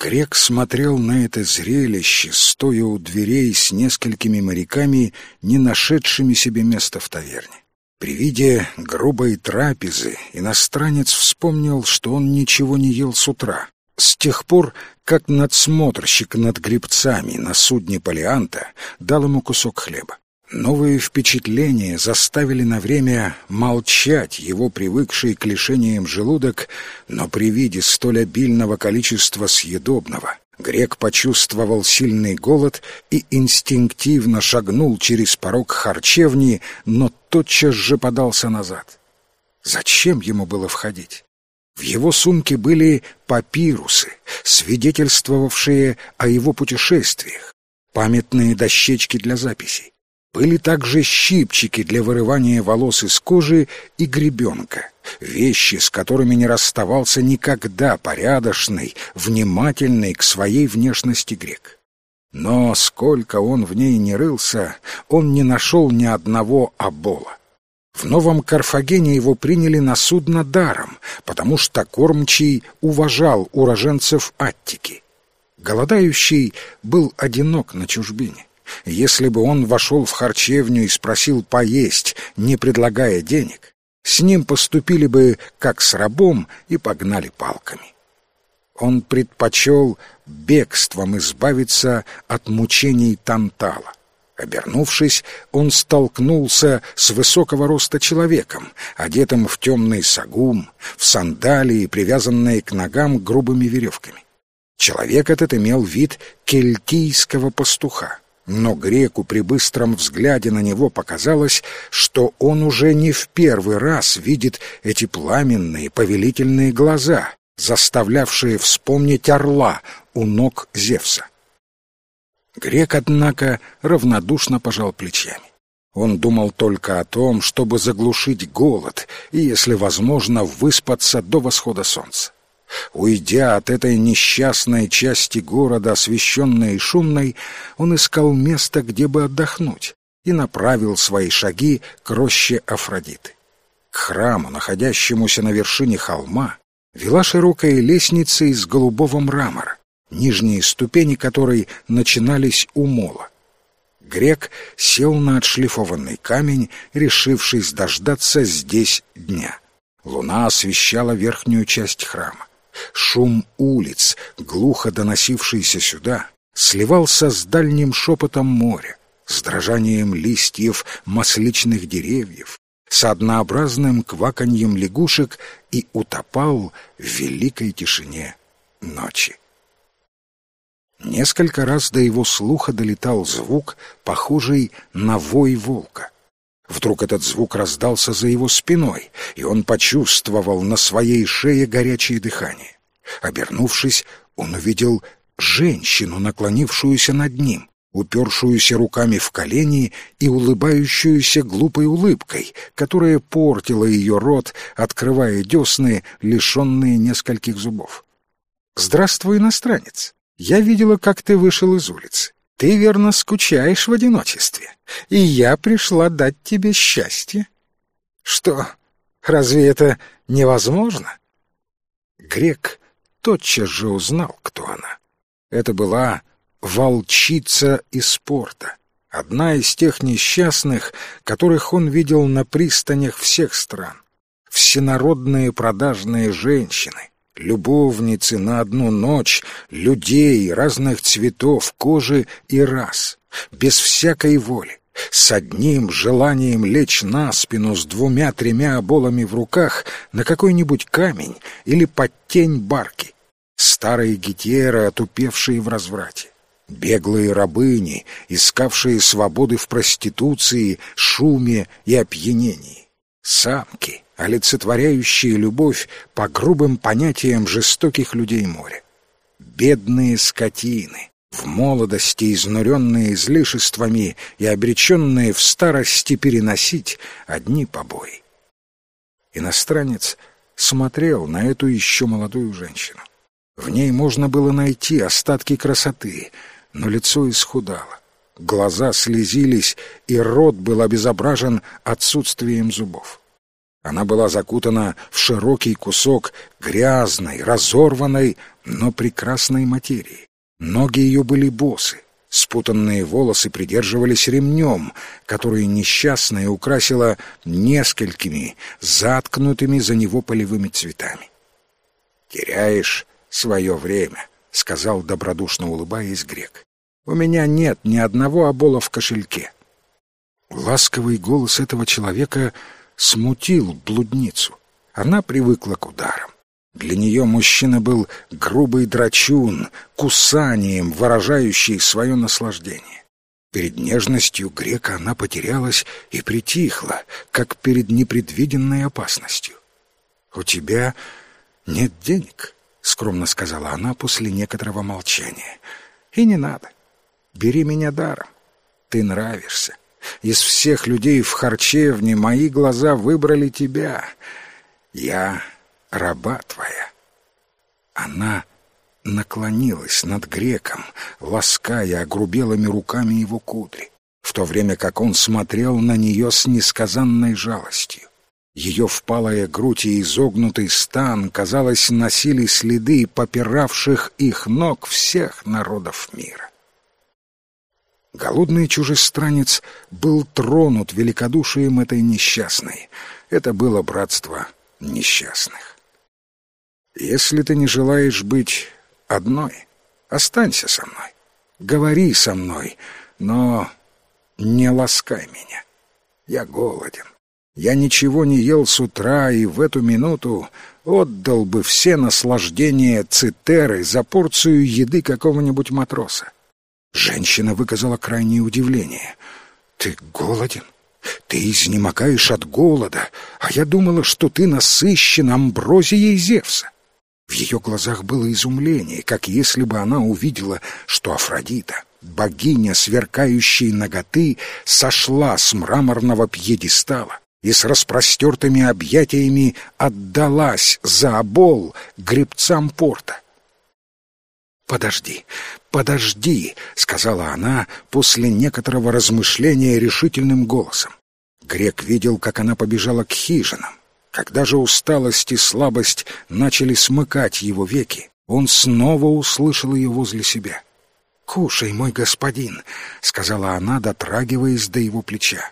Грек смотрел на это зрелище, стоя у дверей с несколькими моряками, не нашедшими себе места в таверне. При виде грубой трапезы иностранец вспомнил, что он ничего не ел с утра. С тех пор, как надсмотрщик над грибцами на судне Полианта дал ему кусок хлеба. Новые впечатления заставили на время молчать его привыкший к лишениям желудок, но при виде столь обильного количества съедобного грек почувствовал сильный голод и инстинктивно шагнул через порог харчевни, но тотчас же подался назад. Зачем ему было входить? В его сумке были папирусы, свидетельствовавшие о его путешествиях, памятные дощечки для записей. Были также щипчики для вырывания волос из кожи и гребенка, вещи, с которыми не расставался никогда порядочный, внимательный к своей внешности грек. Но сколько он в ней не рылся, он не нашел ни одного обола. В Новом Карфагене его приняли на судно даром, потому что кормчий уважал уроженцев Аттики. Голодающий был одинок на чужбине. Если бы он вошел в харчевню и спросил поесть, не предлагая денег, с ним поступили бы как с рабом и погнали палками. Он предпочел бегством избавиться от мучений Тантала. Обернувшись, он столкнулся с высокого роста человеком, одетым в темный сагум, в сандалии, привязанные к ногам грубыми веревками. Человек этот имел вид кельтийского пастуха но греку при быстром взгляде на него показалось, что он уже не в первый раз видит эти пламенные повелительные глаза, заставлявшие вспомнить орла у ног Зевса. Грек, однако, равнодушно пожал плечами. Он думал только о том, чтобы заглушить голод и, если возможно, выспаться до восхода солнца. Уйдя от этой несчастной части города, освещенной и шумной, он искал место, где бы отдохнуть, и направил свои шаги к роще Афродиты. К храму, находящемуся на вершине холма, вела широкая лестница из голубого мрамора, нижние ступени которой начинались у мола. Грек сел на отшлифованный камень, решившись дождаться здесь дня. Луна освещала верхнюю часть храма. Шум улиц, глухо доносившийся сюда, сливался с дальним шепотом моря, с дрожанием листьев масличных деревьев, с однообразным кваканьем лягушек и утопал в великой тишине ночи. Несколько раз до его слуха долетал звук, похожий на вой волка. Вдруг этот звук раздался за его спиной, и он почувствовал на своей шее горячее дыхание. Обернувшись, он увидел женщину, наклонившуюся над ним, упершуюся руками в колени и улыбающуюся глупой улыбкой, которая портила ее рот, открывая десны, лишенные нескольких зубов. «Здравствуй, иностранец! Я видела, как ты вышел из улицы. Ты, верно, скучаешь в одиночестве, и я пришла дать тебе счастье. Что, разве это невозможно?» Грек тотчас же узнал, кто она. Это была волчица из спорта, одна из тех несчастных, которых он видел на пристанях всех стран. Всенародные продажные женщины, любовницы на одну ночь, людей разных цветов, кожи и рас, без всякой воли, с одним желанием лечь на спину с двумя-тремя оболами в руках на какой-нибудь камень или под тень барки. Старые гетьеры, отупевшие в разврате. Беглые рабыни, искавшие свободы в проституции, шуме и опьянении. Самки, олицетворяющие любовь по грубым понятиям жестоких людей моря. Бедные скотины, в молодости изнуренные излишествами и обреченные в старости переносить одни побои. Иностранец смотрел на эту еще молодую женщину. В ней можно было найти остатки красоты — но лицо исхудало. Глаза слезились, и рот был обезображен отсутствием зубов. Она была закутана в широкий кусок грязной, разорванной, но прекрасной материи. Ноги ее были босы, спутанные волосы придерживались ремнем, который несчастная украсила несколькими заткнутыми за него полевыми цветами. «Теряешь свое время», — сказал добродушно улыбаясь грек. У меня нет ни одного обола в кошельке. Ласковый голос этого человека смутил блудницу. Она привыкла к ударам. Для нее мужчина был грубый драчун, кусанием, выражающий свое наслаждение. Перед нежностью грека она потерялась и притихла, как перед непредвиденной опасностью. «У тебя нет денег», — скромно сказала она после некоторого молчания. «И не надо. Бери меня даром. Ты нравишься. Из всех людей в харчевне мои глаза выбрали тебя. Я раба твоя. Она наклонилась над греком, лаская огрубелыми руками его кудри, в то время как он смотрел на нее с несказанной жалостью. Ее впалая грудь и изогнутый стан, казалось, носили следы попиравших их ног всех народов мира. Голодный чужестранец был тронут великодушием этой несчастной. Это было братство несчастных. Если ты не желаешь быть одной, останься со мной. Говори со мной, но не ласкай меня. Я голоден. Я ничего не ел с утра, и в эту минуту отдал бы все наслаждения цитеры за порцию еды какого-нибудь матроса. Женщина выказала крайнее удивление. «Ты голоден? Ты изнемогаешь от голода, а я думала, что ты насыщен амброзией Зевса». В ее глазах было изумление, как если бы она увидела, что Афродита, богиня сверкающей ноготы, сошла с мраморного пьедестала и с распростертыми объятиями отдалась за обол гребцам порта. «Подожди, подожди», — сказала она после некоторого размышления решительным голосом. Грек видел, как она побежала к хижинам. Когда же усталость и слабость начали смыкать его веки, он снова услышал ее возле себя. «Кушай, мой господин», — сказала она, дотрагиваясь до его плеча.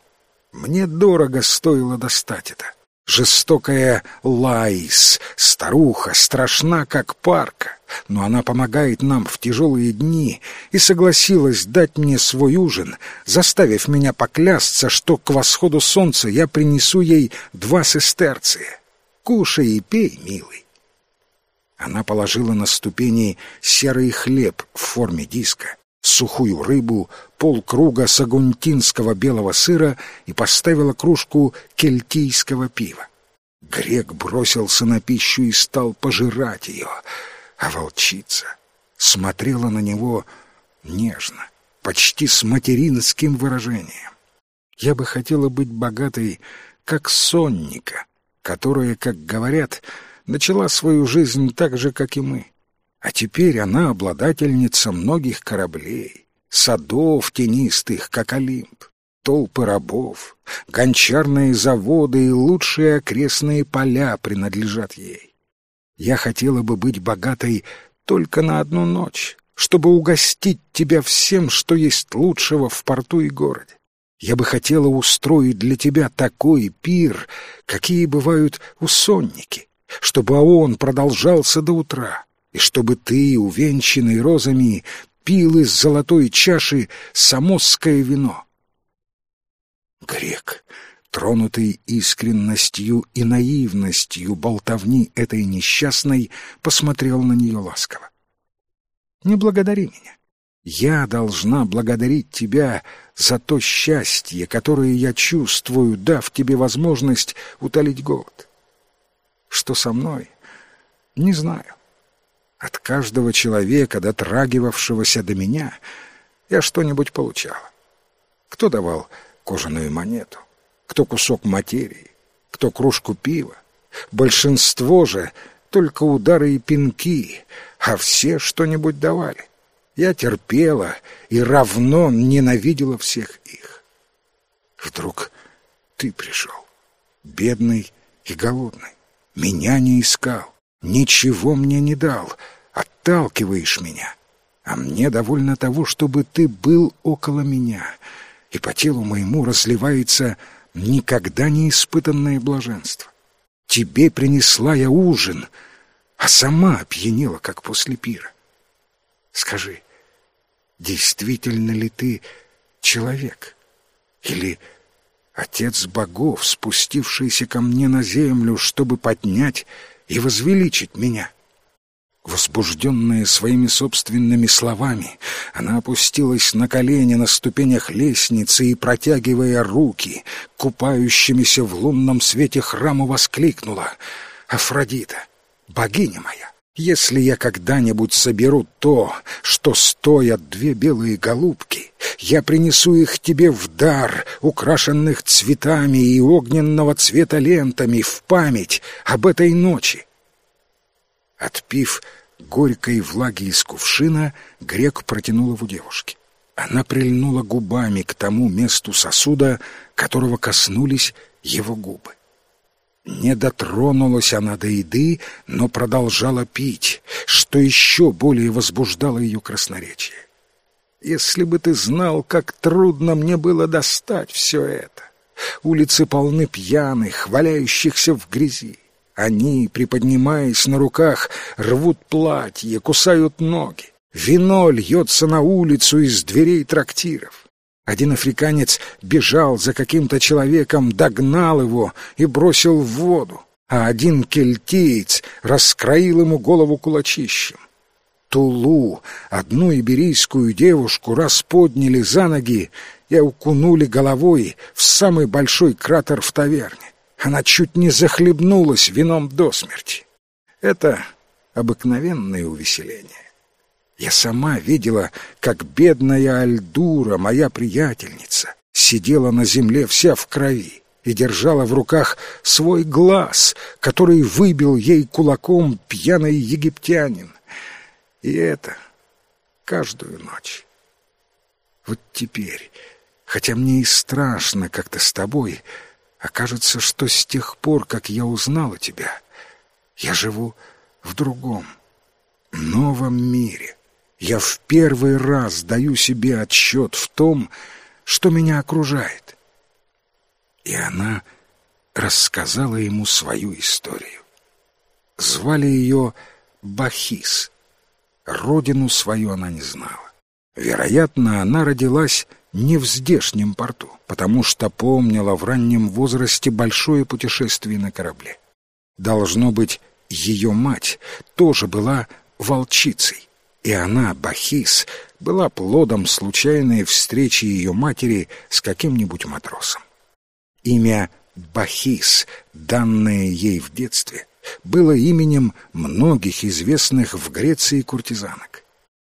«Мне дорого стоило достать это. Жестокая Лайс, старуха, страшна, как парка, но она помогает нам в тяжелые дни и согласилась дать мне свой ужин, заставив меня поклясться, что к восходу солнца я принесу ей два сестерция. Кушай и пей, милый. Она положила на ступени серый хлеб в форме диска, сухую рыбу, полкруга сагунтинского белого сыра и поставила кружку кельтийского пива. Грек бросился на пищу и стал пожирать ее, а волчица смотрела на него нежно, почти с материнским выражением. Я бы хотела быть богатой, как сонника, которая, как говорят, начала свою жизнь так же, как и мы. А теперь она обладательница многих кораблей, садов тенистых, как Олимп, толпы рабов, гончарные заводы и лучшие окрестные поля принадлежат ей. Я хотела бы быть богатой только на одну ночь, чтобы угостить тебя всем, что есть лучшего в порту и городе. Я бы хотела устроить для тебя такой пир, какие бывают у сонники, чтобы он продолжался до утра, и чтобы ты, увенчанный розами, пил из золотой чаши самосское вино. Грек, тронутый искренностью и наивностью болтовни этой несчастной, посмотрел на нее ласково. «Не благодари меня. Я должна благодарить тебя за то счастье, которое я чувствую, дав тебе возможность утолить голод. Что со мной? Не знаю. От каждого человека, дотрагивавшегося до меня, я что-нибудь получала. Кто давал кожаную монету, кто кусок материи, кто кружку пива. Большинство же только удары и пинки, а все что-нибудь давали. Я терпела и равно ненавидела всех их. Вдруг ты пришел, бедный и голодный, меня не искал, ничего мне не дал, отталкиваешь меня, а мне довольно того, чтобы ты был около меня — и по телу моему разливается никогда не испытанное блаженство. Тебе принесла я ужин, а сама опьянела, как после пира. Скажи, действительно ли ты человек? Или отец богов, спустившийся ко мне на землю, чтобы поднять и возвеличить меня? Возбужденная своими собственными словами, она опустилась на колени на ступенях лестницы и, протягивая руки, купающимися в лунном свете храма, воскликнула «Афродита, богиня моя, если я когда-нибудь соберу то, что стоят две белые голубки, я принесу их тебе в дар, украшенных цветами и огненного цвета лентами, в память об этой ночи». Отпив горькой влаги из кувшина, грек протянул его девушке. Она прильнула губами к тому месту сосуда, которого коснулись его губы. Не дотронулась она до еды, но продолжала пить, что еще более возбуждало ее красноречие. «Если бы ты знал, как трудно мне было достать все это! Улицы полны пьяных, валяющихся в грязи. Они, приподнимаясь на руках, рвут платье, кусают ноги. Вино льется на улицу из дверей трактиров. Один африканец бежал за каким-то человеком, догнал его и бросил в воду, а один кельтиец раскроил ему голову кулачищем. Тулу, одну иберийскую девушку, расподняли за ноги и укунули головой в самый большой кратер в таверне. Она чуть не захлебнулась вином до смерти. Это обыкновенное увеселение. Я сама видела, как бедная Альдура, моя приятельница, сидела на земле вся в крови и держала в руках свой глаз, который выбил ей кулаком пьяный египтянин. И это каждую ночь. Вот теперь, хотя мне и страшно как-то с тобой, Окажется, что с тех пор, как я узнала тебя, я живу в другом, новом мире. Я в первый раз даю себе отсчет в том, что меня окружает. И она рассказала ему свою историю. Звали ее Бахис. Родину свою она не знала. Вероятно, она родилась не в здешнем порту, потому что помнила в раннем возрасте большое путешествие на корабле. Должно быть, ее мать тоже была волчицей, и она, Бахис, была плодом случайной встречи ее матери с каким-нибудь матросом. Имя Бахис, данное ей в детстве, было именем многих известных в Греции куртизанок.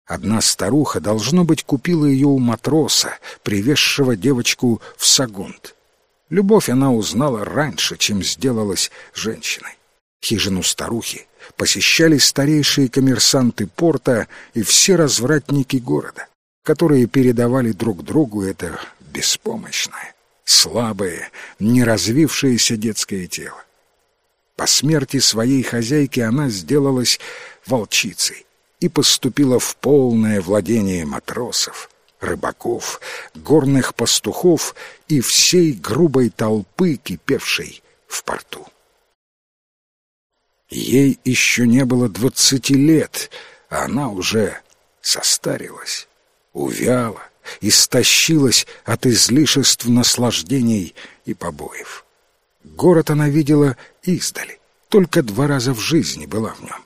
Одна старуха, должно быть, купила ее у матроса, привезшего девочку в Сагунт. Любовь она узнала раньше, чем сделалась женщиной. Хижину старухи посещали старейшие коммерсанты порта и все развратники города, которые передавали друг другу это беспомощное, слабое, неразвившееся детское тело. По смерти своей хозяйки она сделалась волчицей и поступила в полное владение матросов, рыбаков, горных пастухов и всей грубой толпы, кипевшей в порту. Ей еще не было двадцати лет, а она уже состарилась, увяла, истощилась от излишеств наслаждений и побоев. Город она видела издали, только два раза в жизни была в нем.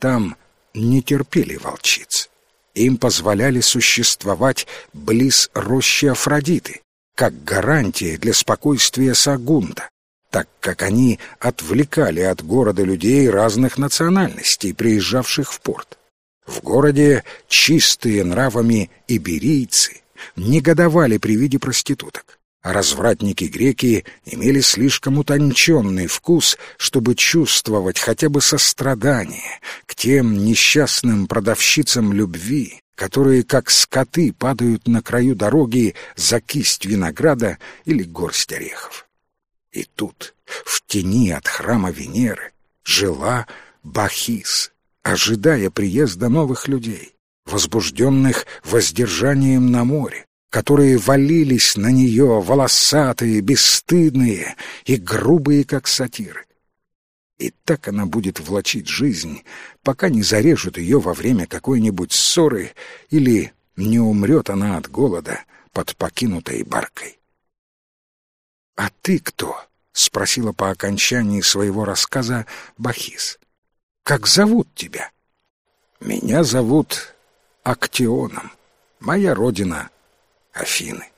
Там не терпели волчиц. Им позволяли существовать близ рощи Афродиты, как гарантия для спокойствия Сагунда, так как они отвлекали от города людей разных национальностей, приезжавших в порт. В городе чистые нравами иберийцы негодовали при виде проституток, а развратники-греки имели слишком утонченный вкус, чтобы чувствовать хотя бы сострадание к тем несчастным продавщицам любви, которые, как скоты, падают на краю дороги за кисть винограда или горсть орехов. И тут, в тени от храма Венеры, жила Бахис, ожидая приезда новых людей, возбужденных воздержанием на море, которые валились на нее, волосатые, бесстыдные и грубые, как сатиры. И так она будет влачить жизнь, пока не зарежут ее во время какой-нибудь ссоры или не умрет она от голода под покинутой баркой. «А ты кто?» — спросила по окончании своего рассказа Бахис. «Как зовут тебя?» «Меня зовут Актионом. Моя родина — Афины.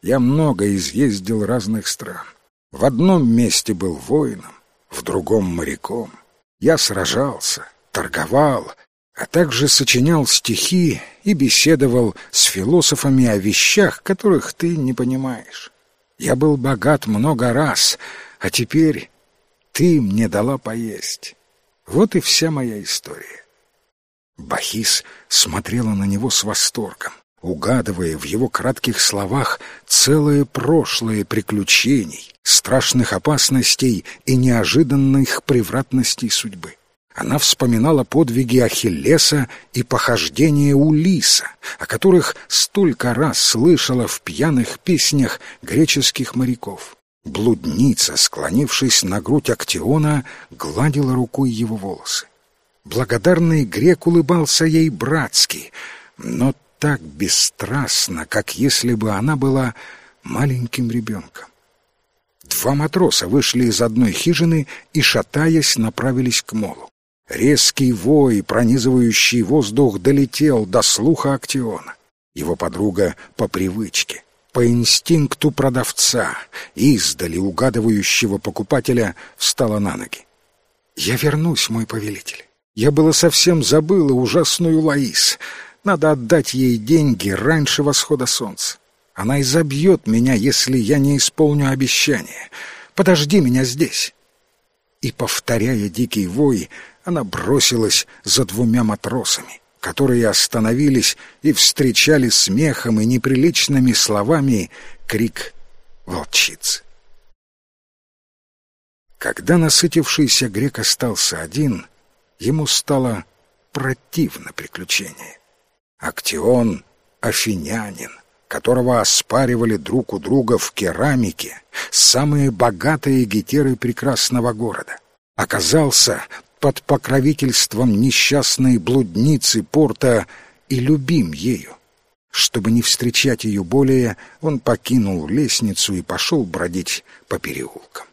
Я много изъездил разных стран. В одном месте был воином, в другом — моряком. Я сражался, торговал, а также сочинял стихи и беседовал с философами о вещах, которых ты не понимаешь. Я был богат много раз, а теперь ты мне дала поесть. Вот и вся моя история. Бахис смотрела на него с восторгом, угадывая в его кратких словах целое прошлое приключений, страшных опасностей и неожиданных превратностей судьбы. Она вспоминала подвиги Ахиллеса и похождения Улиса, о которых столько раз слышала в пьяных песнях греческих моряков. Блудница, склонившись на грудь Актиона, гладила рукой его волосы. Благодарный грек улыбался ей братски, но так бесстрастно, как если бы она была маленьким ребенком. Два матроса вышли из одной хижины и, шатаясь, направились к молу. Резкий вой, пронизывающий воздух, долетел до слуха Актиона. Его подруга по привычке, по инстинкту продавца, издали угадывающего покупателя, встала на ноги. «Я вернусь, мой повелитель. Я было совсем забыла ужасную Лаис. Надо отдать ей деньги раньше восхода солнца. Она изобьет меня, если я не исполню обещание. Подожди меня здесь». И, повторяя дикий вой, она бросилась за двумя матросами, которые остановились и встречали смехом и неприличными словами крик волчицы. Когда насытившийся грек остался один, ему стало противно приключение. Актион — афинянин, которого оспаривали друг у друга в керамике самые богатые гетеры прекрасного города, оказался под покровительством несчастной блудницы порта и любим ею. Чтобы не встречать ее более, он покинул лестницу и пошел бродить по переулкам.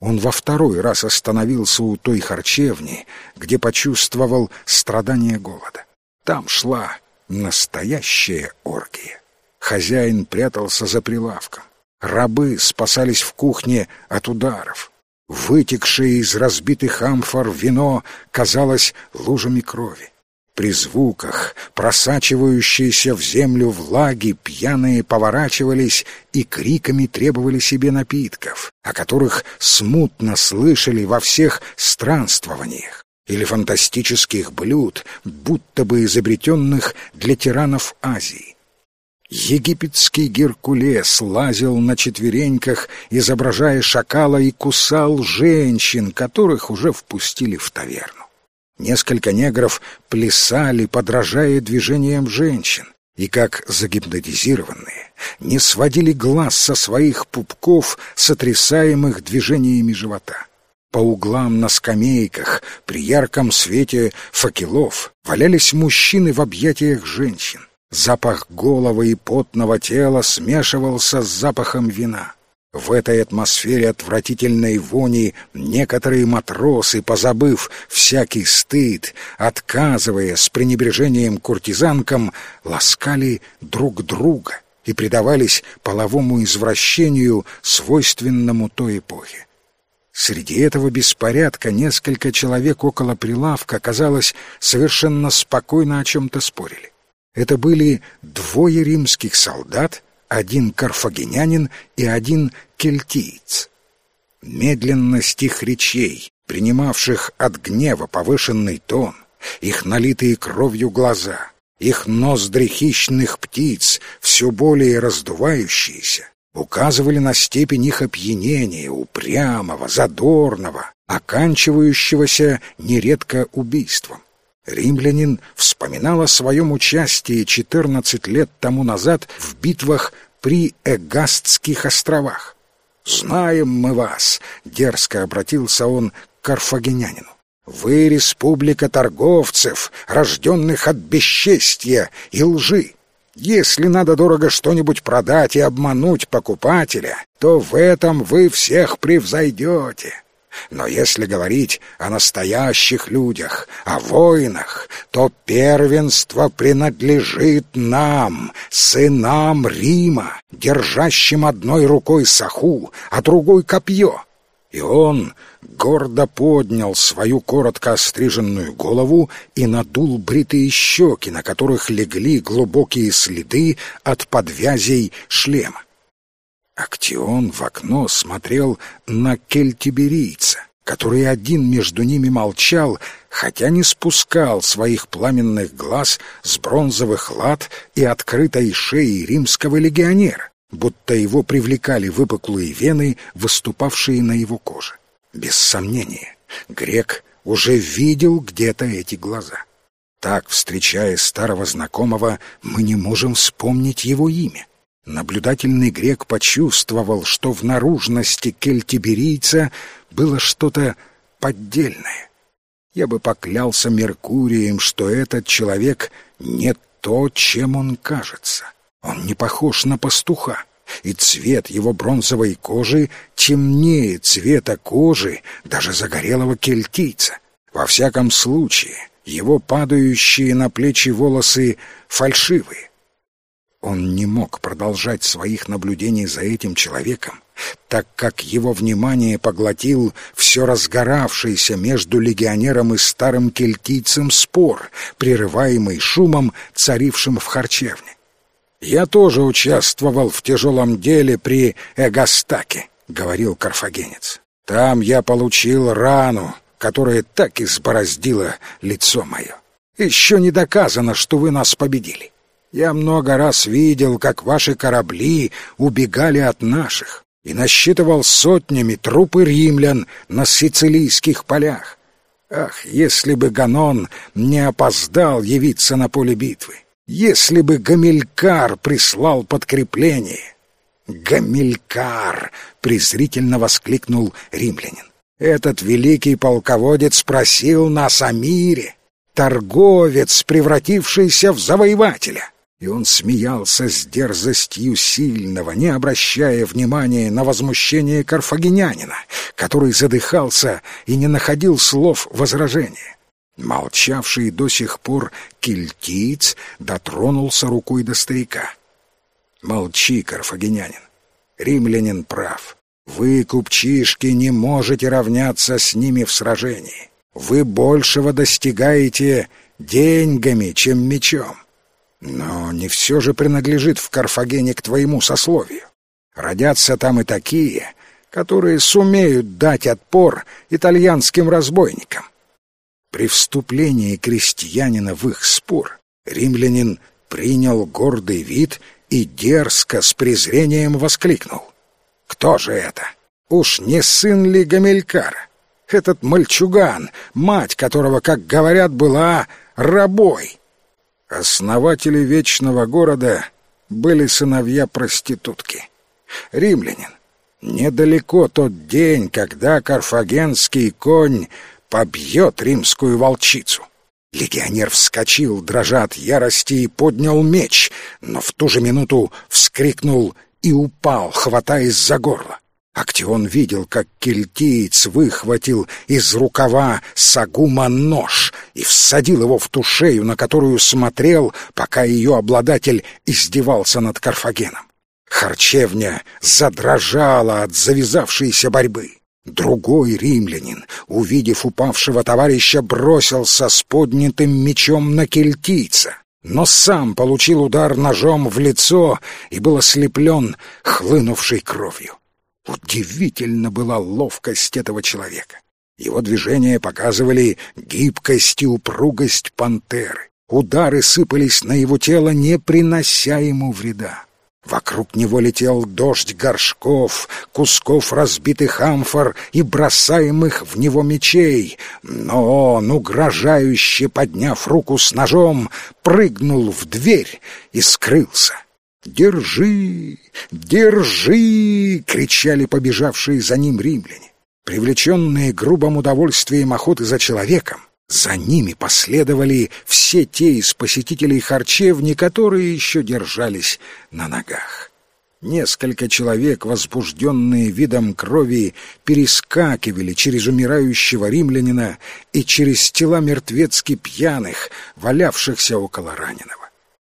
Он во второй раз остановился у той харчевни, где почувствовал страдание голода. Там шла настоящая оргия. Хозяин прятался за прилавком. Рабы спасались в кухне от ударов. Вытекшее из разбитых амфор вино казалось лужами крови. При звуках, просачивающейся в землю влаги, пьяные поворачивались и криками требовали себе напитков, о которых смутно слышали во всех странствованиях, или фантастических блюд, будто бы изобретенных для тиранов Азии. Египетский Геркулес лазил на четвереньках, изображая шакала, и кусал женщин, которых уже впустили в таверну. Несколько негров плясали, подражая движениям женщин, и, как загипнотизированные, не сводили глаз со своих пупков, сотрясаемых движениями живота. По углам на скамейках при ярком свете факелов валялись мужчины в объятиях женщин. Запах головы и потного тела смешивался с запахом вина. В этой атмосфере отвратительной вони некоторые матросы, позабыв всякий стыд, отказывая с пренебрежением куртизанкам, ласкали друг друга и предавались половому извращению, свойственному той эпохе. Среди этого беспорядка несколько человек около прилавка, казалось, совершенно спокойно о чем-то спорили. Это были двое римских солдат, один карфагенянин и один кельтиец. Медленность их речей, принимавших от гнева повышенный тон, их налитые кровью глаза, их ноздри хищных птиц, все более раздувающиеся, указывали на степень их опьянения, упрямого, задорного, оканчивающегося нередко убийством. Римлянин вспоминал о своем участии 14 лет тому назад в битвах при Эгастских островах. «Знаем мы вас», — дерзко обратился он к карфагенянину. «Вы республика торговцев, рожденных от бесчестия и лжи. Если надо дорого что-нибудь продать и обмануть покупателя, то в этом вы всех превзойдете. Но если говорить о настоящих людях, о воинах, то первенство принадлежит нам, сынам Рима, держащим одной рукой саху, а другой копье. И он гордо поднял свою коротко остриженную голову и надул бритые щеки, на которых легли глубокие следы от подвязей шлема. Актион в окно смотрел на кельтиберийца, который один между ними молчал, хотя не спускал своих пламенных глаз с бронзовых лад и открытой шеи римского легионера, будто его привлекали выпуклые вены, выступавшие на его коже. Без сомнения, грек уже видел где-то эти глаза. Так, встречая старого знакомого, мы не можем вспомнить его имя. Наблюдательный грек почувствовал, что в наружности кельтиберийца было что-то поддельное. Я бы поклялся Меркурием, что этот человек не то, чем он кажется. Он не похож на пастуха, и цвет его бронзовой кожи темнее цвета кожи даже загорелого кельтийца. Во всяком случае, его падающие на плечи волосы фальшивые. Он не мог продолжать своих наблюдений за этим человеком, так как его внимание поглотил все разгоравшийся между легионером и старым кельтийцем спор, прерываемый шумом, царившим в харчевне. «Я тоже участвовал в тяжелом деле при Эгостаке», — говорил карфагенец. «Там я получил рану, которая так избороздила лицо мое. Еще не доказано, что вы нас победили. Я много раз видел, как ваши корабли убегали от наших, и насчитывал сотнями трупы римлян на сицилийских полях. Ах, если бы Ганон не опоздал явиться на поле битвы! Если бы Гамилькар прислал подкрепление! «Гамилькар!» — презрительно воскликнул римлянин. «Этот великий полководец спросил нас о мире, торговец, превратившийся в завоевателя и он смеялся с дерзостью сильного, не обращая внимания на возмущение карфагенянина, который задыхался и не находил слов возражения. Молчавший до сих пор кельтиц дотронулся рукой до старика. «Молчи, карфагенянин. Римлянин прав. Вы, купчишки, не можете равняться с ними в сражении. Вы большего достигаете деньгами, чем мечом. Но не все же принадлежит в Карфагене к твоему сословию. Родятся там и такие, которые сумеют дать отпор итальянским разбойникам. При вступлении крестьянина в их спор римлянин принял гордый вид и дерзко с презрением воскликнул. «Кто же это? Уж не сын ли Гамелькара? Этот мальчуган, мать которого, как говорят, была рабой!» Основатели Вечного Города были сыновья проститутки. Римлянин. Недалеко тот день, когда карфагенский конь побьет римскую волчицу. Легионер вскочил, дрожа от ярости, и поднял меч, но в ту же минуту вскрикнул и упал, хватаясь за горло. Актион видел, как кельтиец выхватил из рукава сагума нож и всадил его в ту шею, на которую смотрел, пока ее обладатель издевался над Карфагеном. Харчевня задрожала от завязавшейся борьбы. Другой римлянин, увидев упавшего товарища, бросился с поднятым мечом на кельтийца, но сам получил удар ножом в лицо и был ослеплен хлынувшей кровью. Удивительно была ловкость этого человека. Его движения показывали гибкость и упругость пантеры. Удары сыпались на его тело, не принося ему вреда. Вокруг него летел дождь горшков, кусков разбитых амфор и бросаемых в него мечей, но он, угрожающе подняв руку с ножом, прыгнул в дверь и скрылся. «Держи! Держи!» — кричали побежавшие за ним римляне. Привлеченные грубым удовольствием охоты за человеком, за ними последовали все те из посетителей харчевни, которые еще держались на ногах. Несколько человек, возбужденные видом крови, перескакивали через умирающего римлянина и через тела мертвецки пьяных, валявшихся около раненого.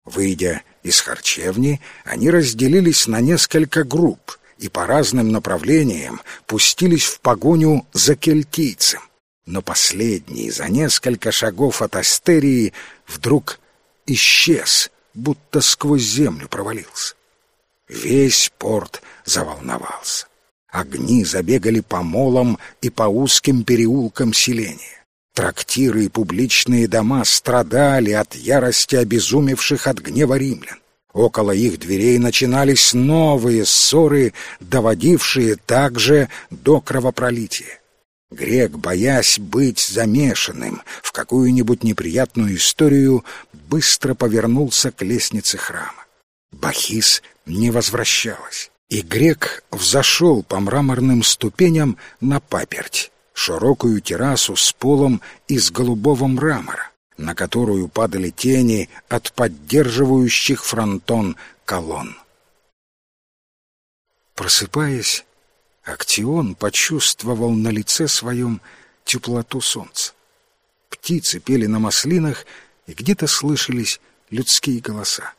Выйдя из харчевни, они разделились на несколько групп и по разным направлениям пустились в погоню за кельтийцем но последний за несколько шагов от Астерии вдруг исчез, будто сквозь землю провалился. Весь порт заволновался. Огни забегали по молам и по узким переулкам селения. Трактиры и публичные дома страдали от ярости обезумевших от гнева римлян. Около их дверей начинались новые ссоры, доводившие также до кровопролития. Грек, боясь быть замешанным в какую-нибудь неприятную историю, быстро повернулся к лестнице храма. Бахис не возвращалась, и грек взошел по мраморным ступеням на паперть, широкую террасу с полом из голубого мрамора, на которую падали тени от поддерживающих фронтон колонн. Просыпаясь, Актион почувствовал на лице своем теплоту солнца. Птицы пели на маслинах, и где-то слышались людские голоса.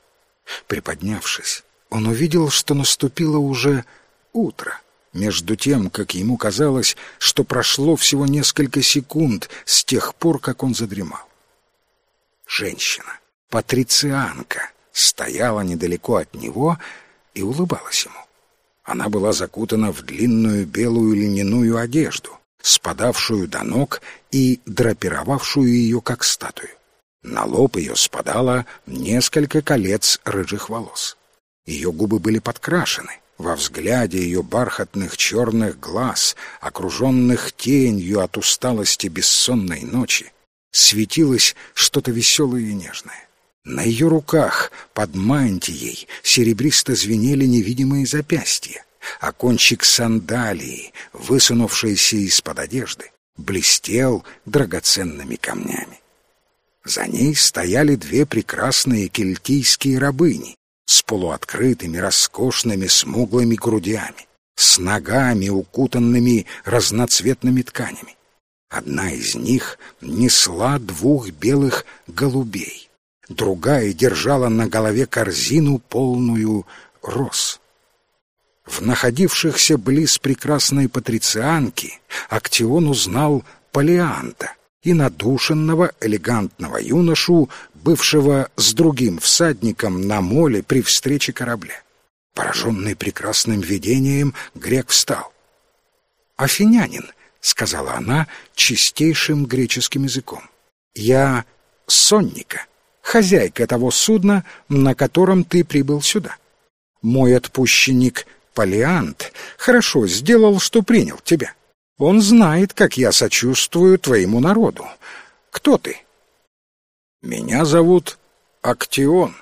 Приподнявшись, он увидел, что наступило уже утро, между тем, как ему казалось, что прошло всего несколько секунд с тех пор, как он задремал. Женщина, патрицианка, стояла недалеко от него и улыбалась ему. Она была закутана в длинную белую льняную одежду, спадавшую до ног и драпировавшую ее как статую. На лоб ее спадало несколько колец рыжих волос. Ее губы были подкрашены. Во взгляде ее бархатных черных глаз, окруженных тенью от усталости бессонной ночи, светилось что-то веселое и нежное. На ее руках, под мантией, серебристо звенели невидимые запястья, а кончик сандалии, высунувшийся из-под одежды, блестел драгоценными камнями. За ней стояли две прекрасные кельтийские рабыни с полуоткрытыми, роскошными, смуглыми грудями, с ногами, укутанными разноцветными тканями. Одна из них несла двух белых голубей другая держала на голове корзину, полную роз. В находившихся близ прекрасной патрицианки Актион узнал Полианта, и надушенного элегантного юношу, бывшего с другим всадником на моле при встрече корабля. Пораженный прекрасным видением, грек встал. «Афинянин», — сказала она чистейшим греческим языком, — «я сонника, хозяйка того судна, на котором ты прибыл сюда. Мой отпущенник Полиант хорошо сделал, что принял тебя. Он знает, как я сочувствую твоему народу. Кто ты?» «Меня зовут Актион»,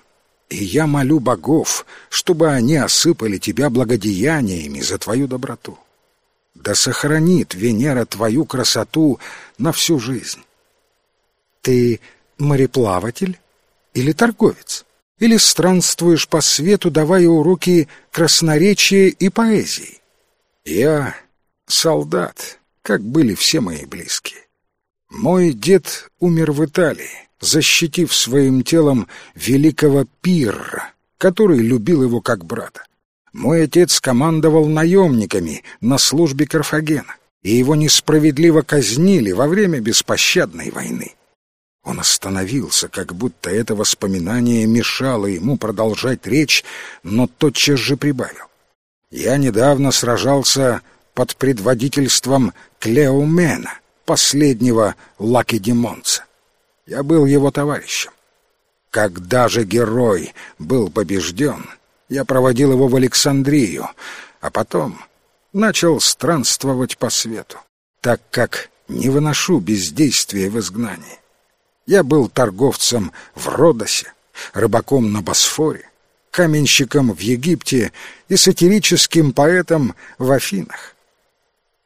и я молю богов, чтобы они осыпали тебя благодеяниями за твою доброту. Да сохранит Венера твою красоту на всю жизнь. Ты мореплаватель или торговец? Или странствуешь по свету, давая уроки красноречия и поэзии? Я солдат, как были все мои близкие. Мой дед умер в Италии защитив своим телом великого Пирра, который любил его как брата. Мой отец командовал наемниками на службе Карфагена, и его несправедливо казнили во время беспощадной войны. Он остановился, как будто это воспоминание мешало ему продолжать речь, но тотчас же прибавил. «Я недавно сражался под предводительством Клеомена, последнего Лакедемонца. Я был его товарищем. Когда же герой был побежден, я проводил его в Александрию, а потом начал странствовать по свету, так как не выношу бездействия в изгнании. Я был торговцем в Родосе, рыбаком на Босфоре, каменщиком в Египте и сатирическим поэтом в Афинах.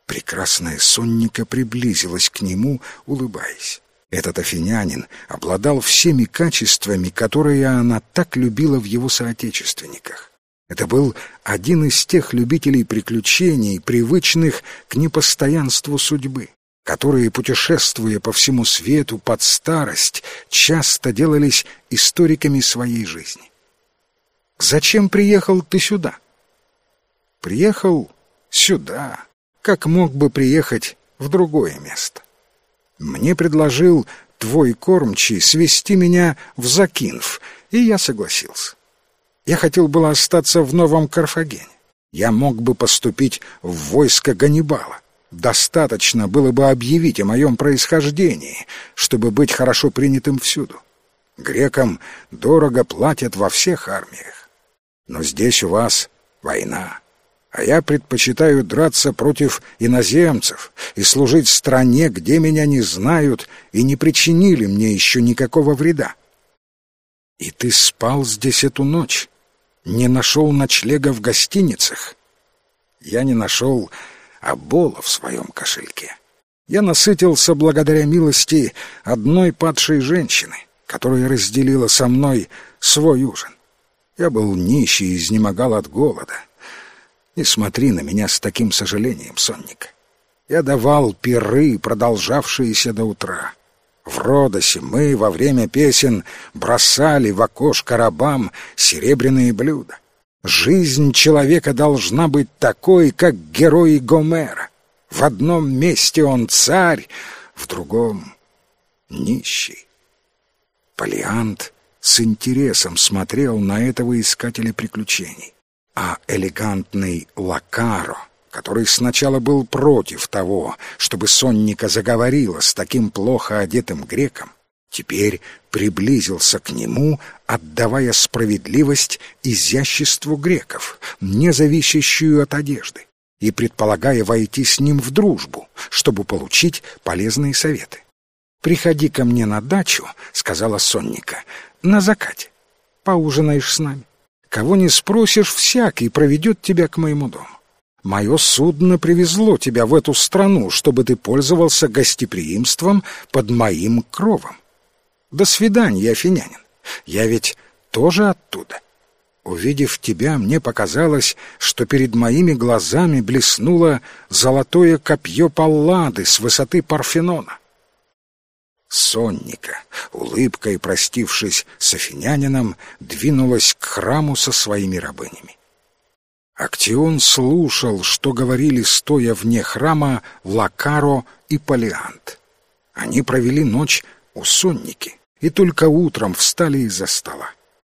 Прекрасная сонника приблизилась к нему, улыбаясь. Этот афинянин обладал всеми качествами, которые она так любила в его соотечественниках. Это был один из тех любителей приключений, привычных к непостоянству судьбы, которые, путешествуя по всему свету под старость, часто делались историками своей жизни. «Зачем приехал ты сюда?» «Приехал сюда, как мог бы приехать в другое место. Мне предложил твой кормчий свести меня в Закинф, и я согласился. Я хотел было остаться в Новом Карфагене. Я мог бы поступить в войско Ганнибала. Достаточно было бы объявить о моем происхождении, чтобы быть хорошо принятым всюду. Грекам дорого платят во всех армиях. Но здесь у вас война а я предпочитаю драться против иноземцев и служить стране, где меня не знают и не причинили мне еще никакого вреда. И ты спал здесь эту ночь? Не нашел ночлега в гостиницах? Я не нашел обола в своем кошельке. Я насытился благодаря милости одной падшей женщины, которая разделила со мной свой ужин. Я был нищий и изнемогал от голода. Не смотри на меня с таким сожалением, сонник. Я давал пиры, продолжавшиеся до утра. В Родосе мы во время песен бросали в окошко рабам серебряные блюда. Жизнь человека должна быть такой, как герои Гомера. В одном месте он царь, в другом — нищий. Полиант с интересом смотрел на этого искателя приключений а элегантный Лакаро, который сначала был против того, чтобы Сонника заговорила с таким плохо одетым греком, теперь приблизился к нему, отдавая справедливость изяществу греков, не зависящую от одежды, и предполагая войти с ним в дружбу, чтобы получить полезные советы. «Приходи ко мне на дачу», — сказала Сонника, — «на закате. Поужинаешь с нами. Кого не спросишь, всякий проведет тебя к моему дому. Мое судно привезло тебя в эту страну, чтобы ты пользовался гостеприимством под моим кровом. До свидания, афинянин. Я ведь тоже оттуда. Увидев тебя, мне показалось, что перед моими глазами блеснуло золотое копье Паллады с высоты Парфенона сонника, улыбкой простившись с афинянином, двинулась к храму со своими рабынями. Актион слушал, что говорили, стоя вне храма, Лакаро и Полиант. Они провели ночь у сонники и только утром встали из-за стола.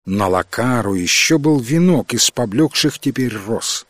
На Лакару еще был венок из поблекших теперь роз.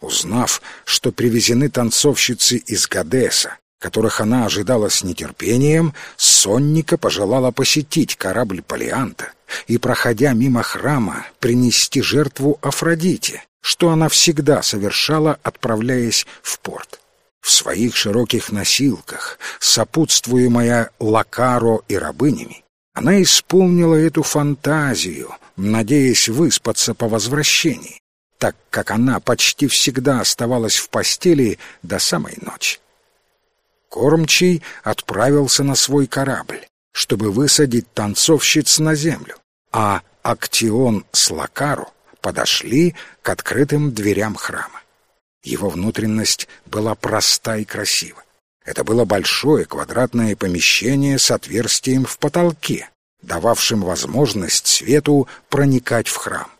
Узнав, что привезены танцовщицы из Гадеса, которых она ожидала с нетерпением, Сонника пожелала посетить корабль Полианта и, проходя мимо храма, принести жертву Афродите, что она всегда совершала, отправляясь в порт. В своих широких носилках, сопутствуемая Лакаро и рабынями, она исполнила эту фантазию, надеясь выспаться по возвращении, так как она почти всегда оставалась в постели до самой ночи. Кормчий отправился на свой корабль, чтобы высадить танцовщиц на землю, а Актион с Лакару подошли к открытым дверям храма. Его внутренность была проста и красива. Это было большое квадратное помещение с отверстием в потолке, дававшим возможность свету проникать в храм.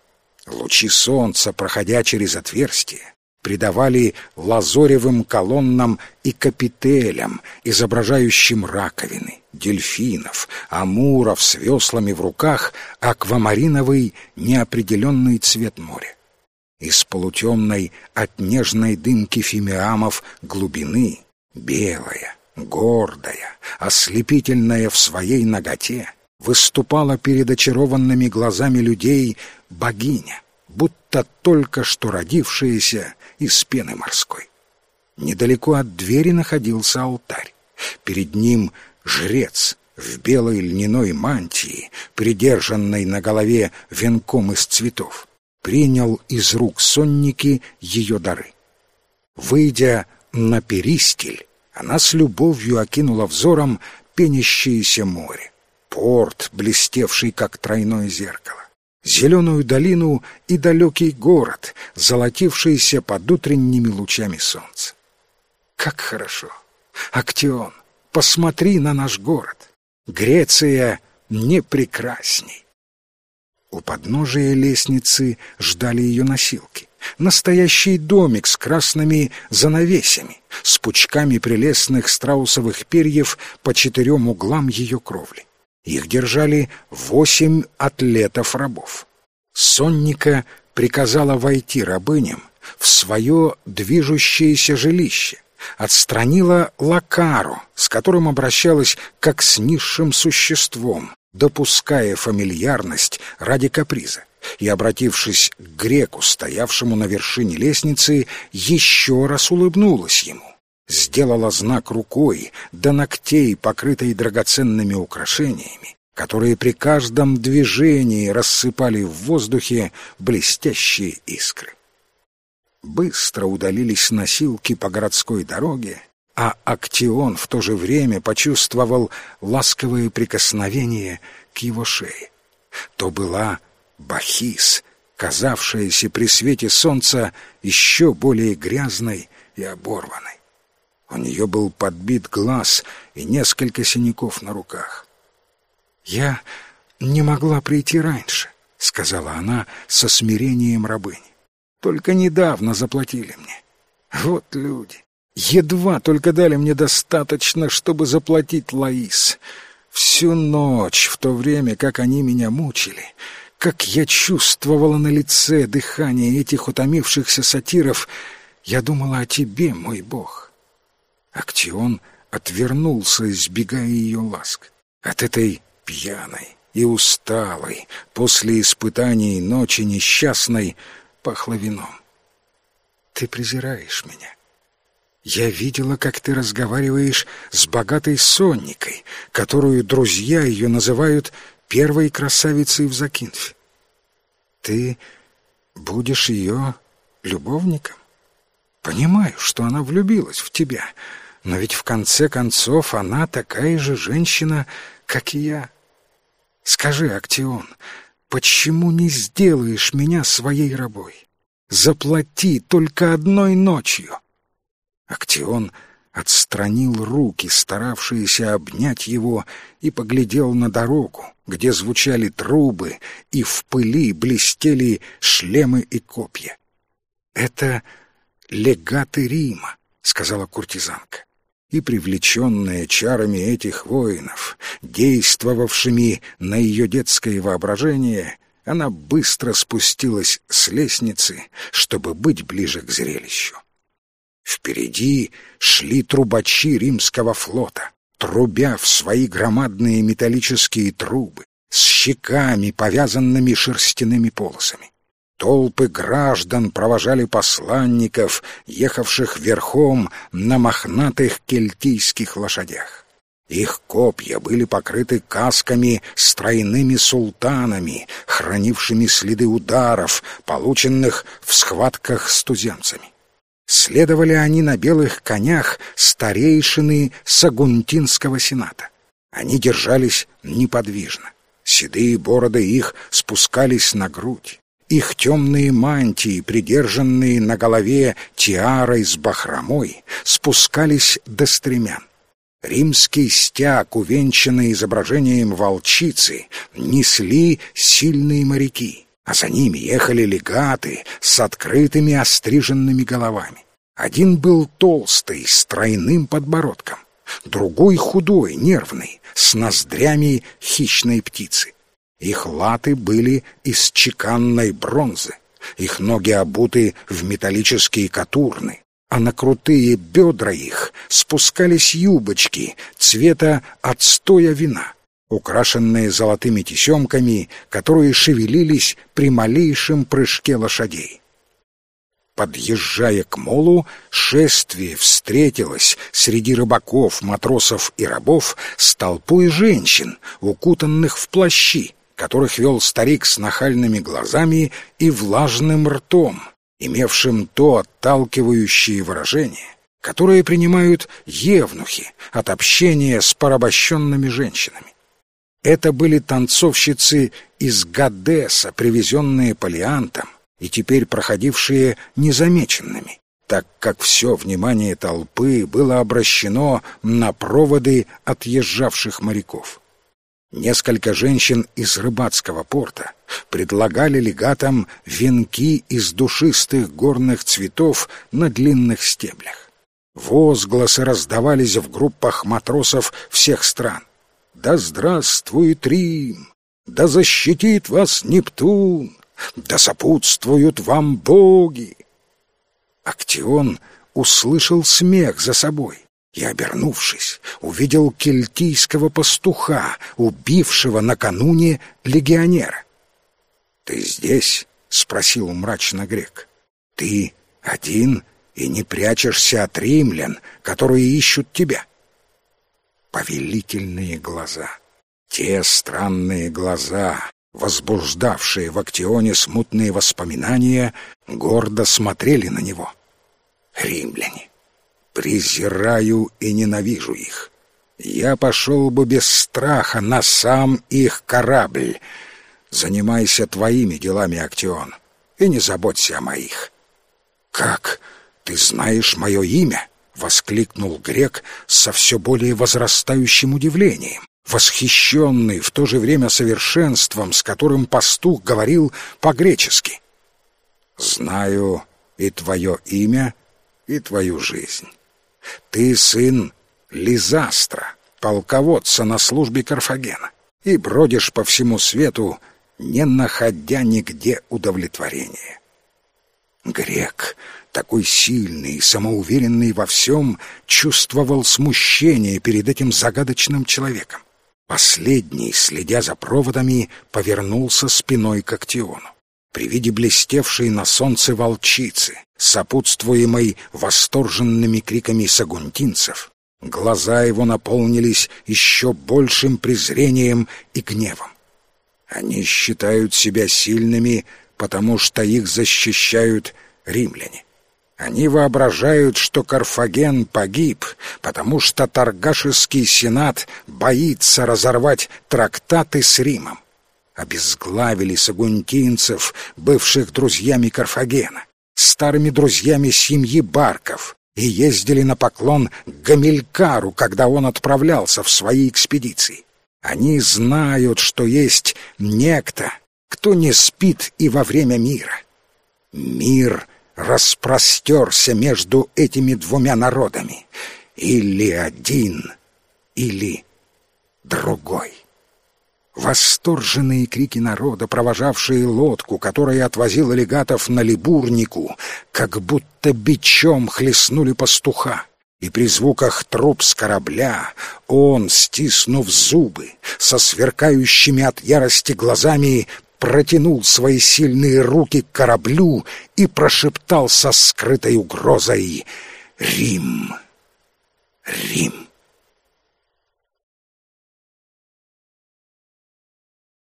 Лучи солнца, проходя через отверстие, придавали лазоревым колоннам и капителям, изображающим раковины, дельфинов, амуров с веслами в руках, аквамариновый неопределенный цвет моря. Из полутемной от нежной дымки фимиамов глубины, белая, гордая, ослепительная в своей ноготе, выступала перед очарованными глазами людей богиня, будто только что родившаяся из пены морской. Недалеко от двери находился алтарь. Перед ним жрец в белой льняной мантии, придержанной на голове венком из цветов, принял из рук сонники ее дары. Выйдя на перистиль, она с любовью окинула взором пенящееся море порт, блестевший как тройное зеркало, зеленую долину и далекий город, золотившийся под утренними лучами солнца. Как хорошо! Актион, посмотри на наш город! Греция не прекрасней! У подножия лестницы ждали ее носилки. Настоящий домик с красными занавесями, с пучками прелестных страусовых перьев по четырем углам ее кровли. Их держали восемь атлетов-рабов. Сонника приказала войти рабыням в свое движущееся жилище, отстранила Лакару, с которым обращалась как с низшим существом, допуская фамильярность ради каприза, и, обратившись к греку, стоявшему на вершине лестницы, еще раз улыбнулась ему сделала знак рукой до ногтей, покрытой драгоценными украшениями, которые при каждом движении рассыпали в воздухе блестящие искры. Быстро удалились носилки по городской дороге, а Актион в то же время почувствовал ласковые прикосновения к его шее. То была Бахис, казавшаяся при свете солнца еще более грязной и оборванной. У нее был подбит глаз и несколько синяков на руках. «Я не могла прийти раньше», — сказала она со смирением рабыни. «Только недавно заплатили мне. Вот люди. Едва только дали мне достаточно, чтобы заплатить Лаис. Всю ночь, в то время, как они меня мучили, как я чувствовала на лице дыхание этих утомившихся сатиров, я думала о тебе, мой Бог. Актион отвернулся, избегая ее ласк. От этой пьяной и усталой, после испытаний ночи несчастной, пахло вином. «Ты презираешь меня. Я видела, как ты разговариваешь с богатой сонникой, которую друзья ее называют первой красавицей в Закинфе. Ты будешь ее любовником? Понимаю, что она влюбилась в тебя» Но ведь в конце концов она такая же женщина, как и я. Скажи, Актион, почему не сделаешь меня своей рабой? Заплати только одной ночью. Актион отстранил руки, старавшиеся обнять его, и поглядел на дорогу, где звучали трубы, и в пыли блестели шлемы и копья. «Это легаты Рима», — сказала куртизанка и привлеченная чарами этих воинов, действовавшими на ее детское воображение, она быстро спустилась с лестницы, чтобы быть ближе к зрелищу. Впереди шли трубачи римского флота, трубя в свои громадные металлические трубы, с щеками, повязанными шерстяными полосами. Толпы граждан провожали посланников, ехавших верхом на мохнатых кельтийских лошадях. Их копья были покрыты касками с тройными султанами, хранившими следы ударов, полученных в схватках с туземцами. Следовали они на белых конях старейшины Сагунтинского сената. Они держались неподвижно. Седые бороды их спускались на грудь. Их темные мантии, придержанные на голове тиарой с бахромой, спускались до стремян. Римский стяг, увенчанный изображением волчицы, несли сильные моряки, а за ними ехали легаты с открытыми остриженными головами. Один был толстый, с тройным подбородком, другой худой, нервный, с ноздрями хищной птицы. Их латы были из чеканной бронзы, их ноги обуты в металлические катурны, а на крутые бедра их спускались юбочки цвета отстоя вина, украшенные золотыми тесемками, которые шевелились при малейшем прыжке лошадей. Подъезжая к молу, шествие встретилось среди рыбаков, матросов и рабов с толпой женщин, укутанных в плащи, которых вел старик с нахальными глазами и влажным ртом — имевшим то отталкивающее выражение, которое принимают евнухи от общения с порабощенными женщинами. Это были танцовщицы из Гадеса, привезенные Полиантом и теперь проходившие незамеченными, так как все внимание толпы было обращено на проводы отъезжавших моряков. Несколько женщин из рыбацкого порта предлагали легатам венки из душистых горных цветов на длинных стеблях. Возгласы раздавались в группах матросов всех стран. «Да здравствует Рим! Да защитит вас Нептун! Да сопутствуют вам боги!» Актион услышал смех за собой и, обернувшись, увидел кельтийского пастуха, убившего накануне легионера. «Ты здесь?» — спросил мрачно грек. «Ты один и не прячешься от римлян, которые ищут тебя?» Повелительные глаза, те странные глаза, возбуждавшие в Актионе смутные воспоминания, гордо смотрели на него. Римляне. Презираю и ненавижу их. Я пошел бы без страха на сам их корабль. Занимайся твоими делами, Актион, и не заботься о моих. Как? Ты знаешь мое имя? — воскликнул грек со все более возрастающим удивлением, восхищенный в то же время совершенством, с которым пастух говорил по-гречески. «Знаю и твое имя, и твою жизнь. Ты сын Лизастра, полководца на службе Карфагена, и бродишь по всему свету, не находя нигде удовлетворения. Грек, такой сильный и самоуверенный во всем, чувствовал смущение перед этим загадочным человеком. Последний, следя за проводами, повернулся спиной к Актиону при виде блестевшей на солнце волчицы, сопутствуемой восторженными криками сагунтинцев, глаза его наполнились еще большим презрением и гневом. Они считают себя сильными, потому что их защищают римляне. Они воображают, что Карфаген погиб, потому что Таргашеский сенат боится разорвать трактаты с Римом обезглавили сагунтинцев, бывших друзьями Карфагена, старыми друзьями семьи Барков, и ездили на поклон к Гамилькару, когда он отправлялся в свои экспедиции. Они знают, что есть некто, кто не спит и во время мира. Мир распростерся между этими двумя народами, Или один, или другой. Восторженные крики народа, провожавшие лодку, которая отвозила легатов на Либурнику, как будто бичом хлестнули пастуха. И при звуках труп с корабля он, стиснув зубы, со сверкающими от ярости глазами, протянул свои сильные руки к кораблю и прошептал со скрытой угрозой «Рим! Рим!»